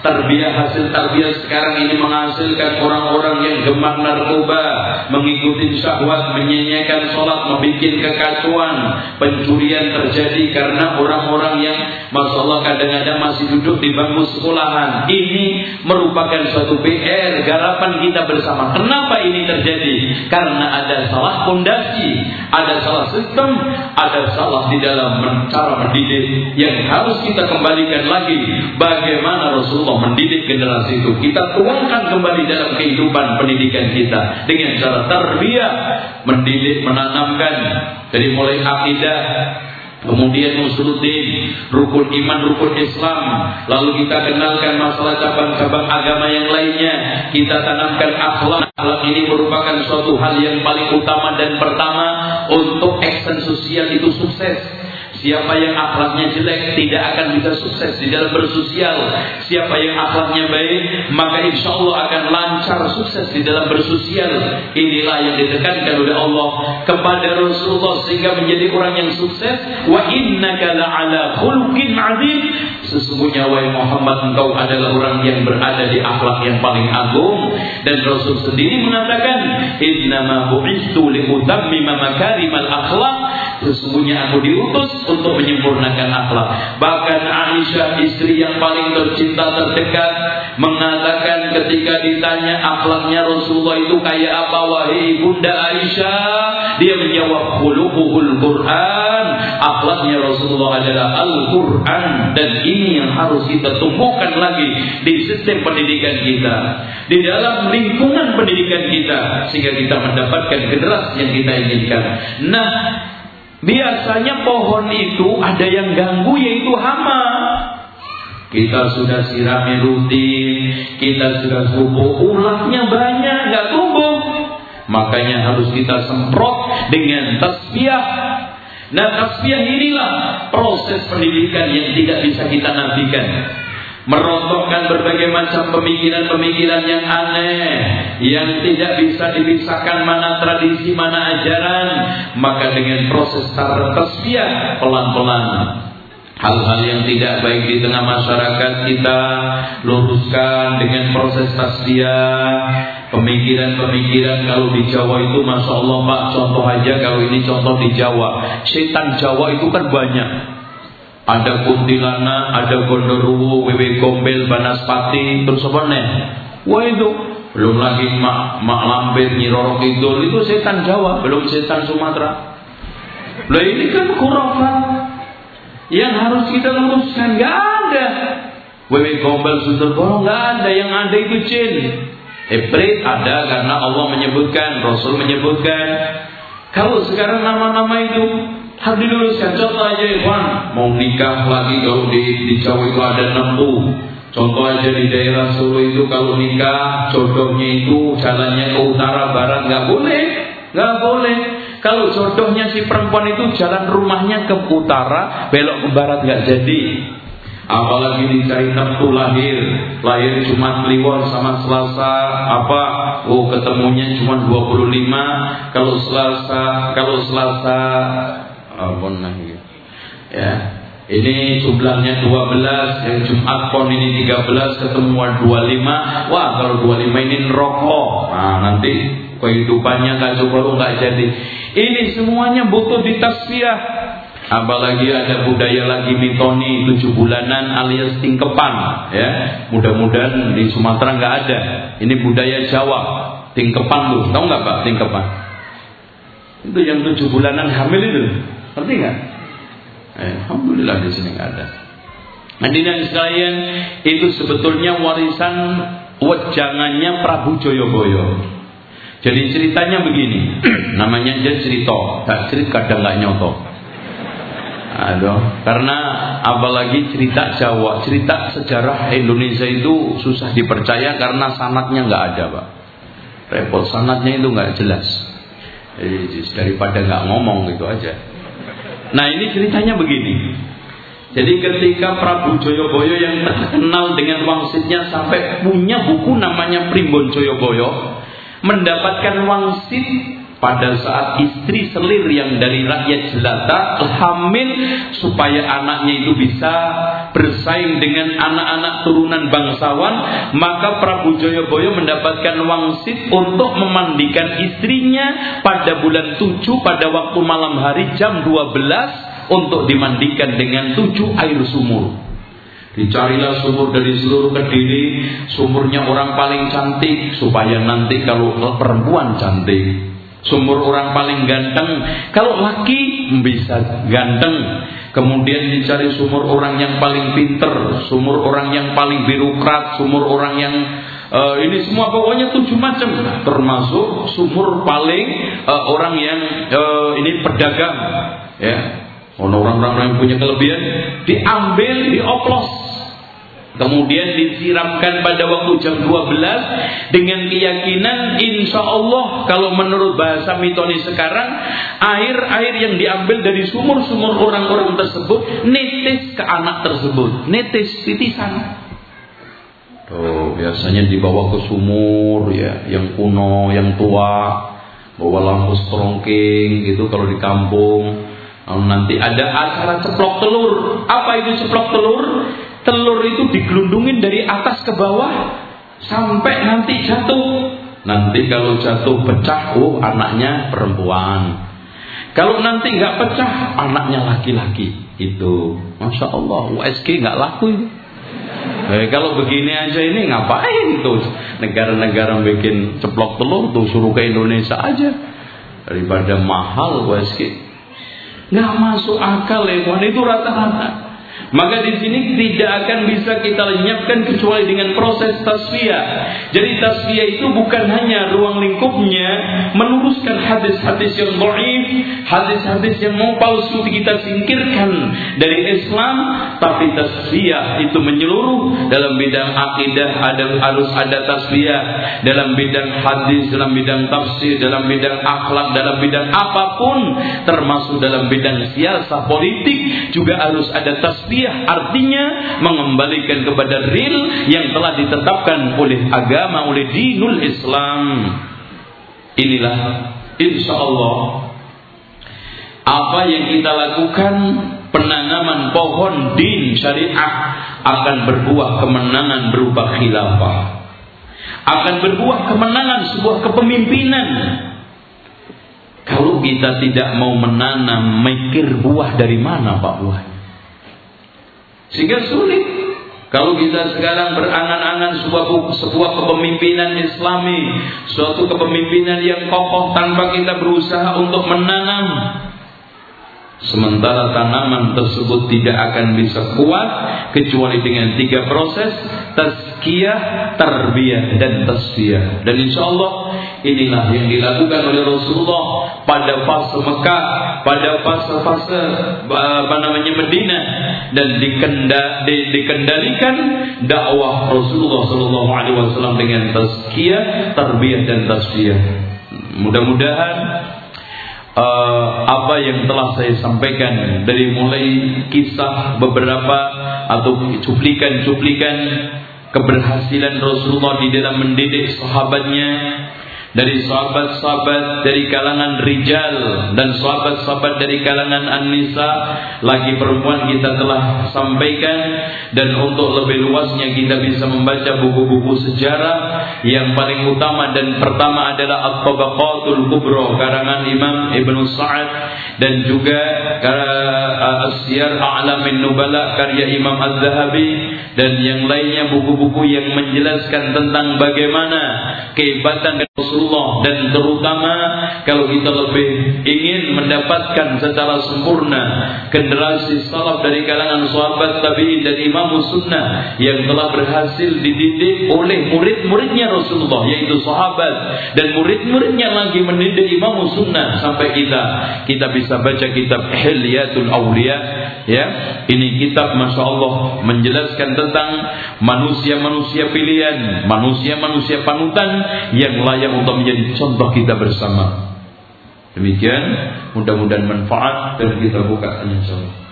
tarbiyah hasil tarbiyah sekarang ini menghasilkan orang-orang yang gemar narkoba, mengikuti syahwat, menyanyikan sholat, membuat kekacauan, pencurian terjadi karena orang-orang yang masya Allah kadang-kadang masih duduk di bangku sekolahan. Ini merupakan suatu PR garapan kita bersama. Kenapa ini terjadi? Karena ada salah fondasi, ada salah sistem, ada salah di dalam cara mendidik yang harus kita kembalikan lagi. Bagaimana Rasulullah mendidik generasi itu? Kita tuangkan kembali dalam kehidupan pendidikan kita dengan cara tarbiyah, mendidik, menanamkan dari mulai akidah, Kemudian usuluddin, rukun iman, rukun Islam. Lalu kita kenalkan masalah cabang-cabang agama yang lainnya. Kita tanamkan akhlak. Akhlak ini merupakan suatu hal yang paling utama dan pertama untuk action sosial itu sukses. Siapa yang akhlaknya jelek tidak akan bisa sukses di dalam bersosial. Siapa yang akhlaknya baik, maka insya Allah akan lancar sukses di dalam bersosial. Inilah yang ditekankan oleh Allah kepada Rasulullah sehingga menjadi orang yang sukses. Wa innaka la'ala khulqin azim. Sesungguhnya wahai Muhammad engkau adalah orang yang berada di akhlak yang paling agung dan Rasul sendiri mengatakan innama bu'istu li makarimal akhlak sesungguhnya aku diutus untuk menyempurnakan akhlak. Bahkan Aisyah istri yang paling tercinta terdekat mengatakan ketika ditanya akhlaknya Rasulullah itu kayak apa wahai Bunda Aisyah dia menjawab khuluquhul Quran akhlaknya Rasulullah adalah Al-Quran dan ini yang harus kita tumbuhkan lagi di sistem pendidikan kita di dalam lingkungan pendidikan kita sehingga kita mendapatkan generasi yang kita inginkan nah biasanya pohon itu ada yang ganggu yaitu hama kita sudah sirami rutin, kita sudah pupuk ulahnya banyak, nggak tumbuh. Makanya harus kita semprot dengan tasbih. Nah tasbih inilah proses pendidikan yang tidak bisa kita nafikan merontokkan berbagai macam pemikiran-pemikiran yang aneh yang tidak bisa dipisahkan mana tradisi mana ajaran. Maka dengan proses tasbih pelan-pelan Hal-hal yang tidak baik di tengah masyarakat kita luruskan dengan proses tasbiyah. Pemikiran-pemikiran kalau di Jawa itu Masya Allah Pak contoh aja kalau ini contoh di Jawa. Setan Jawa itu kan banyak Ada kuntilanak, ada gondoruwo, wewe gombel, banaspati Terus apa? Wah itu belum lagi mak, mak lampir, nyirorok idul Itu setan Jawa, belum setan Sumatera Lah ini kan kurang yang harus kita luruskan nggak ada. Wewe gombel suster bolong nggak ada, yang ada itu jin. Ibrit ada karena Allah menyebutkan, Rasul menyebutkan. Kalau sekarang nama-nama itu harus diluruskan. Contoh aja Ikhwan, mau nikah lagi kalau di, di Jawa itu ada nembu. Contoh aja di daerah Solo itu kalau nikah jodohnya itu jalannya ke utara barat nggak boleh, nggak boleh. Kalau jodohnya si perempuan itu jalan rumahnya ke utara, belok ke barat nggak jadi. Apalagi dicari nafsu lahir, lahir cuma Kliwon sama Selasa, apa? Oh ketemunya cuma 25. Kalau Selasa, kalau Selasa, namanya? Ya, ini jumlahnya 12 Yang Jumat pon ini 13 Ketemuan 25 Wah kalau 25 ini rokok Nah nanti kehidupannya kacau balau nggak jadi ini semuanya butuh ditasfiah. Apalagi ada budaya lagi mitoni tujuh bulanan alias tingkepan, ya. Mudah-mudahan di Sumatera nggak ada. Ini budaya Jawa, tingkepan tuh. Tahu nggak pak tingkepan? Itu yang tujuh bulanan hamil itu, ngerti nggak? Eh, Alhamdulillah di sini nggak ada. Hadirin sekalian, itu sebetulnya warisan wejangannya Prabu Joyoboyo. Jadi ceritanya begini, namanya aja cerita, tak cerita kadang nggak nyoto. Aduh, karena apalagi cerita Jawa, cerita sejarah Indonesia itu susah dipercaya karena sanatnya nggak ada, pak. Repot sanatnya itu nggak jelas. Jadi daripada nggak ngomong gitu aja. Nah ini ceritanya begini. Jadi ketika Prabu Joyoboyo yang terkenal dengan wangsitnya sampai punya buku namanya Primbon Joyoboyo, mendapatkan wangsit pada saat istri selir yang dari rakyat jelata hamil supaya anaknya itu bisa bersaing dengan anak-anak turunan bangsawan maka Prabu Joyoboyo mendapatkan wangsit untuk memandikan istrinya pada bulan 7 pada waktu malam hari jam 12 untuk dimandikan dengan tujuh air sumur Dicarilah sumur dari seluruh kediri, sumurnya orang paling cantik supaya nanti kalau perempuan cantik. Sumur orang paling ganteng, kalau laki bisa ganteng. Kemudian dicari sumur orang yang paling pinter, sumur orang yang paling birokrat, sumur orang yang uh, ini semua pokoknya tujuh macam, termasuk sumur paling uh, orang yang uh, ini pedagang, ya Orang-orang yang punya kelebihan diambil, dioplos. Kemudian disiramkan pada waktu jam 12 dengan keyakinan insya Allah kalau menurut bahasa mitoni sekarang air-air yang diambil dari sumur-sumur orang-orang tersebut netes ke anak tersebut, netes titisan. Oh, biasanya dibawa ke sumur ya, yang kuno, yang tua, bawa lampu strongking gitu kalau di kampung kalau nanti ada acara ceplok telur. Apa itu ceplok telur? Telur itu digelundungin dari atas ke bawah sampai nanti jatuh. Nanti kalau jatuh pecah, oh anaknya perempuan. Kalau nanti nggak pecah, anaknya laki-laki. Itu, masya Allah, USG nggak laku itu. Eh, kalau begini aja ini ngapain tuh negara-negara bikin ceplok telur tuh suruh ke Indonesia aja daripada mahal wesky nggak masuk akal ya itu rata-rata maka di sini tidak akan bisa kita lenyapkan kecuali dengan proses tasfiyah. Jadi tasfiyah itu bukan hanya ruang lingkupnya meluruskan hadis-hadis yang dhaif, hadis-hadis yang mau palsu kita singkirkan dari Islam, tapi tasfiyah itu menyeluruh dalam bidang akidah ada harus ada tasfiyah, dalam bidang hadis, dalam bidang tafsir, dalam bidang akhlak, dalam bidang apa pun termasuk dalam bidang siasah politik juga harus ada tasfiyah tarbiyah artinya mengembalikan kepada real yang telah ditetapkan oleh agama oleh dinul Islam. Inilah insya Allah apa yang kita lakukan penanaman pohon din syariah akan berbuah kemenangan berupa khilafah. Akan berbuah kemenangan sebuah kepemimpinan. Kalau kita tidak mau menanam mikir buah dari mana Pak buah sehingga sulit. Kalau kita sekarang berangan-angan sebuah sebuah kepemimpinan Islami, suatu kepemimpinan yang kokoh tanpa kita berusaha untuk menanam Sementara tanaman tersebut tidak akan bisa kuat kecuali dengan tiga proses tazkiyah, tarbiyah dan tasfiyah. Dan insya Allah inilah yang dilakukan oleh Rasulullah pada fase Mekah, pada fase-fase apa namanya Medina dan dikenda, di, dikendalikan dakwah Rasulullah Shallallahu Alaihi Wasallam dengan tazkiyah, tarbiyah dan tasfiyah. Mudah-mudahan uh, apa yang telah saya sampaikan dari mulai kisah beberapa atau cuplikan-cuplikan keberhasilan Rasulullah di dalam mendidik sahabatnya dari sahabat-sahabat dari kalangan rijal dan sahabat-sahabat dari kalangan an-nisa lagi perempuan kita telah sampaikan dan untuk lebih luasnya kita bisa membaca buku-buku sejarah. Yang paling utama dan pertama adalah At-Tabaqatul Kubra karangan Imam Ibnu Sa'ad dan juga uh, As-Siyar A'lamin Nubala karya Imam Az-Zahabi dan yang lainnya buku-buku yang menjelaskan tentang bagaimana kehebatan Rasul Rasulullah dan terutama kalau kita lebih ingin mendapatkan secara sempurna generasi salaf dari kalangan sahabat tabi'in dan imam sunnah yang telah berhasil dididik oleh murid-muridnya Rasulullah yaitu sahabat dan murid-muridnya lagi mendidik imam sunnah sampai kita. Kita bisa baca kitab Hilyatul Awliya ya. Ini kitab masya Allah menjelaskan tentang manusia-manusia pilihan manusia-manusia panutan yang layak untuk Allah menjadi contoh kita bersama. Demikian, mudah-mudahan manfaat dan kita buka insyaallah.